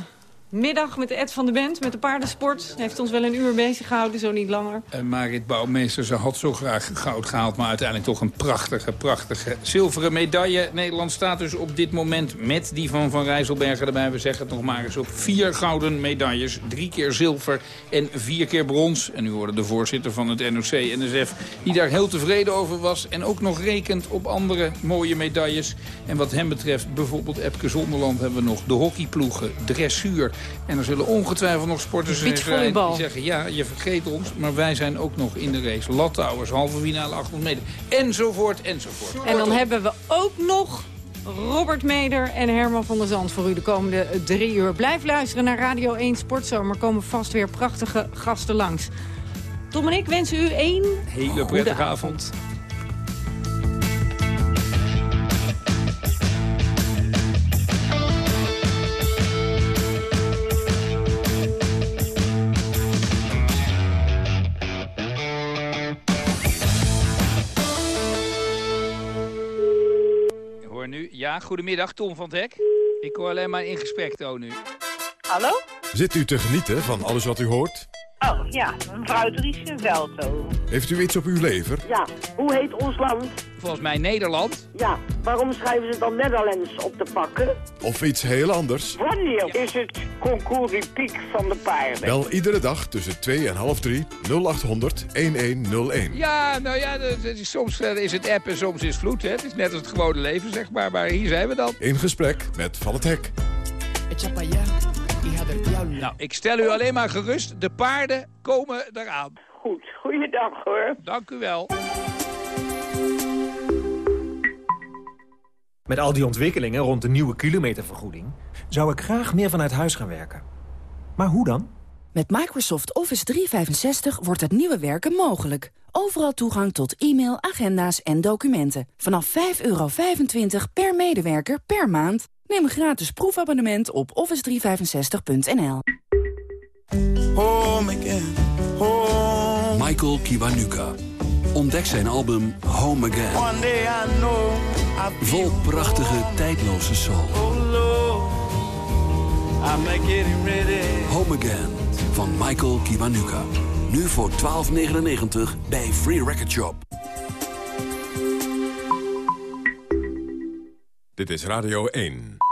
middag met Ed van de Bent, met de paardensport. Heeft ons wel een uur bezig gehouden, zo niet langer. En Marit Bouwmeester, ze had zo graag goud gehaald... maar uiteindelijk toch een prachtige, prachtige zilveren medaille. Nederland staat dus op dit moment met die van Van Rijsselbergen erbij. We zeggen het nog maar eens op vier gouden medailles. Drie keer zilver en vier keer brons. En nu hoorde de voorzitter van het NOC-NSF... die daar heel tevreden over was. En ook nog rekent op andere mooie medailles. En wat hem betreft, bijvoorbeeld Epke Zonderland... hebben we nog de hockeyploegen, dressuur... En er zullen ongetwijfeld nog sporters zijn die zeggen... ja, je vergeet ons, maar wij zijn ook nog in de race. Lattouwers, halve finale, 800 meter, enzovoort, enzovoort. En dan hebben we ook nog Robert Meder en Herman van der Zand voor u de komende drie uur. Blijf luisteren naar Radio 1 Sportzomer. komen vast weer prachtige gasten langs. Tom en ik wensen u één hele prettige avond. Ja, goedemiddag, Tom van het Hek. Ik hoor alleen maar in gesprek toon nu. Hallo? Zit u te genieten van alles wat u hoort? Oh, ja, mevrouw Driesje Velto. Heeft u iets op uw lever? Ja, hoe heet ons land? Volgens mij Nederland. Ja, waarom schrijven ze dan Netherlands op de pakken? Of iets heel anders? Wanneer is het concours piek van de paarden? Wel iedere dag tussen 2 en half 3 0800 1101. Ja, nou ja, soms is het app en soms is het vloed. Hè. Het is net als het gewone leven, zeg maar. Maar hier zijn we dan. In gesprek met Van het Hek. Nou, ik stel u alleen maar gerust. De paarden komen eraan. Goed, goeiedag hoor. Dank u wel. Met al die ontwikkelingen rond de nieuwe kilometervergoeding... zou ik graag meer vanuit huis gaan werken. Maar hoe dan? Met Microsoft Office 365 wordt het nieuwe werken mogelijk. Overal toegang tot e-mail, agenda's en documenten. Vanaf 5,25 per medewerker per maand. Neem een gratis proefabonnement op office365.nl. Home again, home. Michael Kiwanuka. Ontdek zijn album Home Again. One day I know Vol prachtige, tijdloze soul. Oh Lord, I'm getting ready. Home Again van Michael Kiwanuka. Nu voor 12,99 bij Free Record Shop. Dit is Radio 1.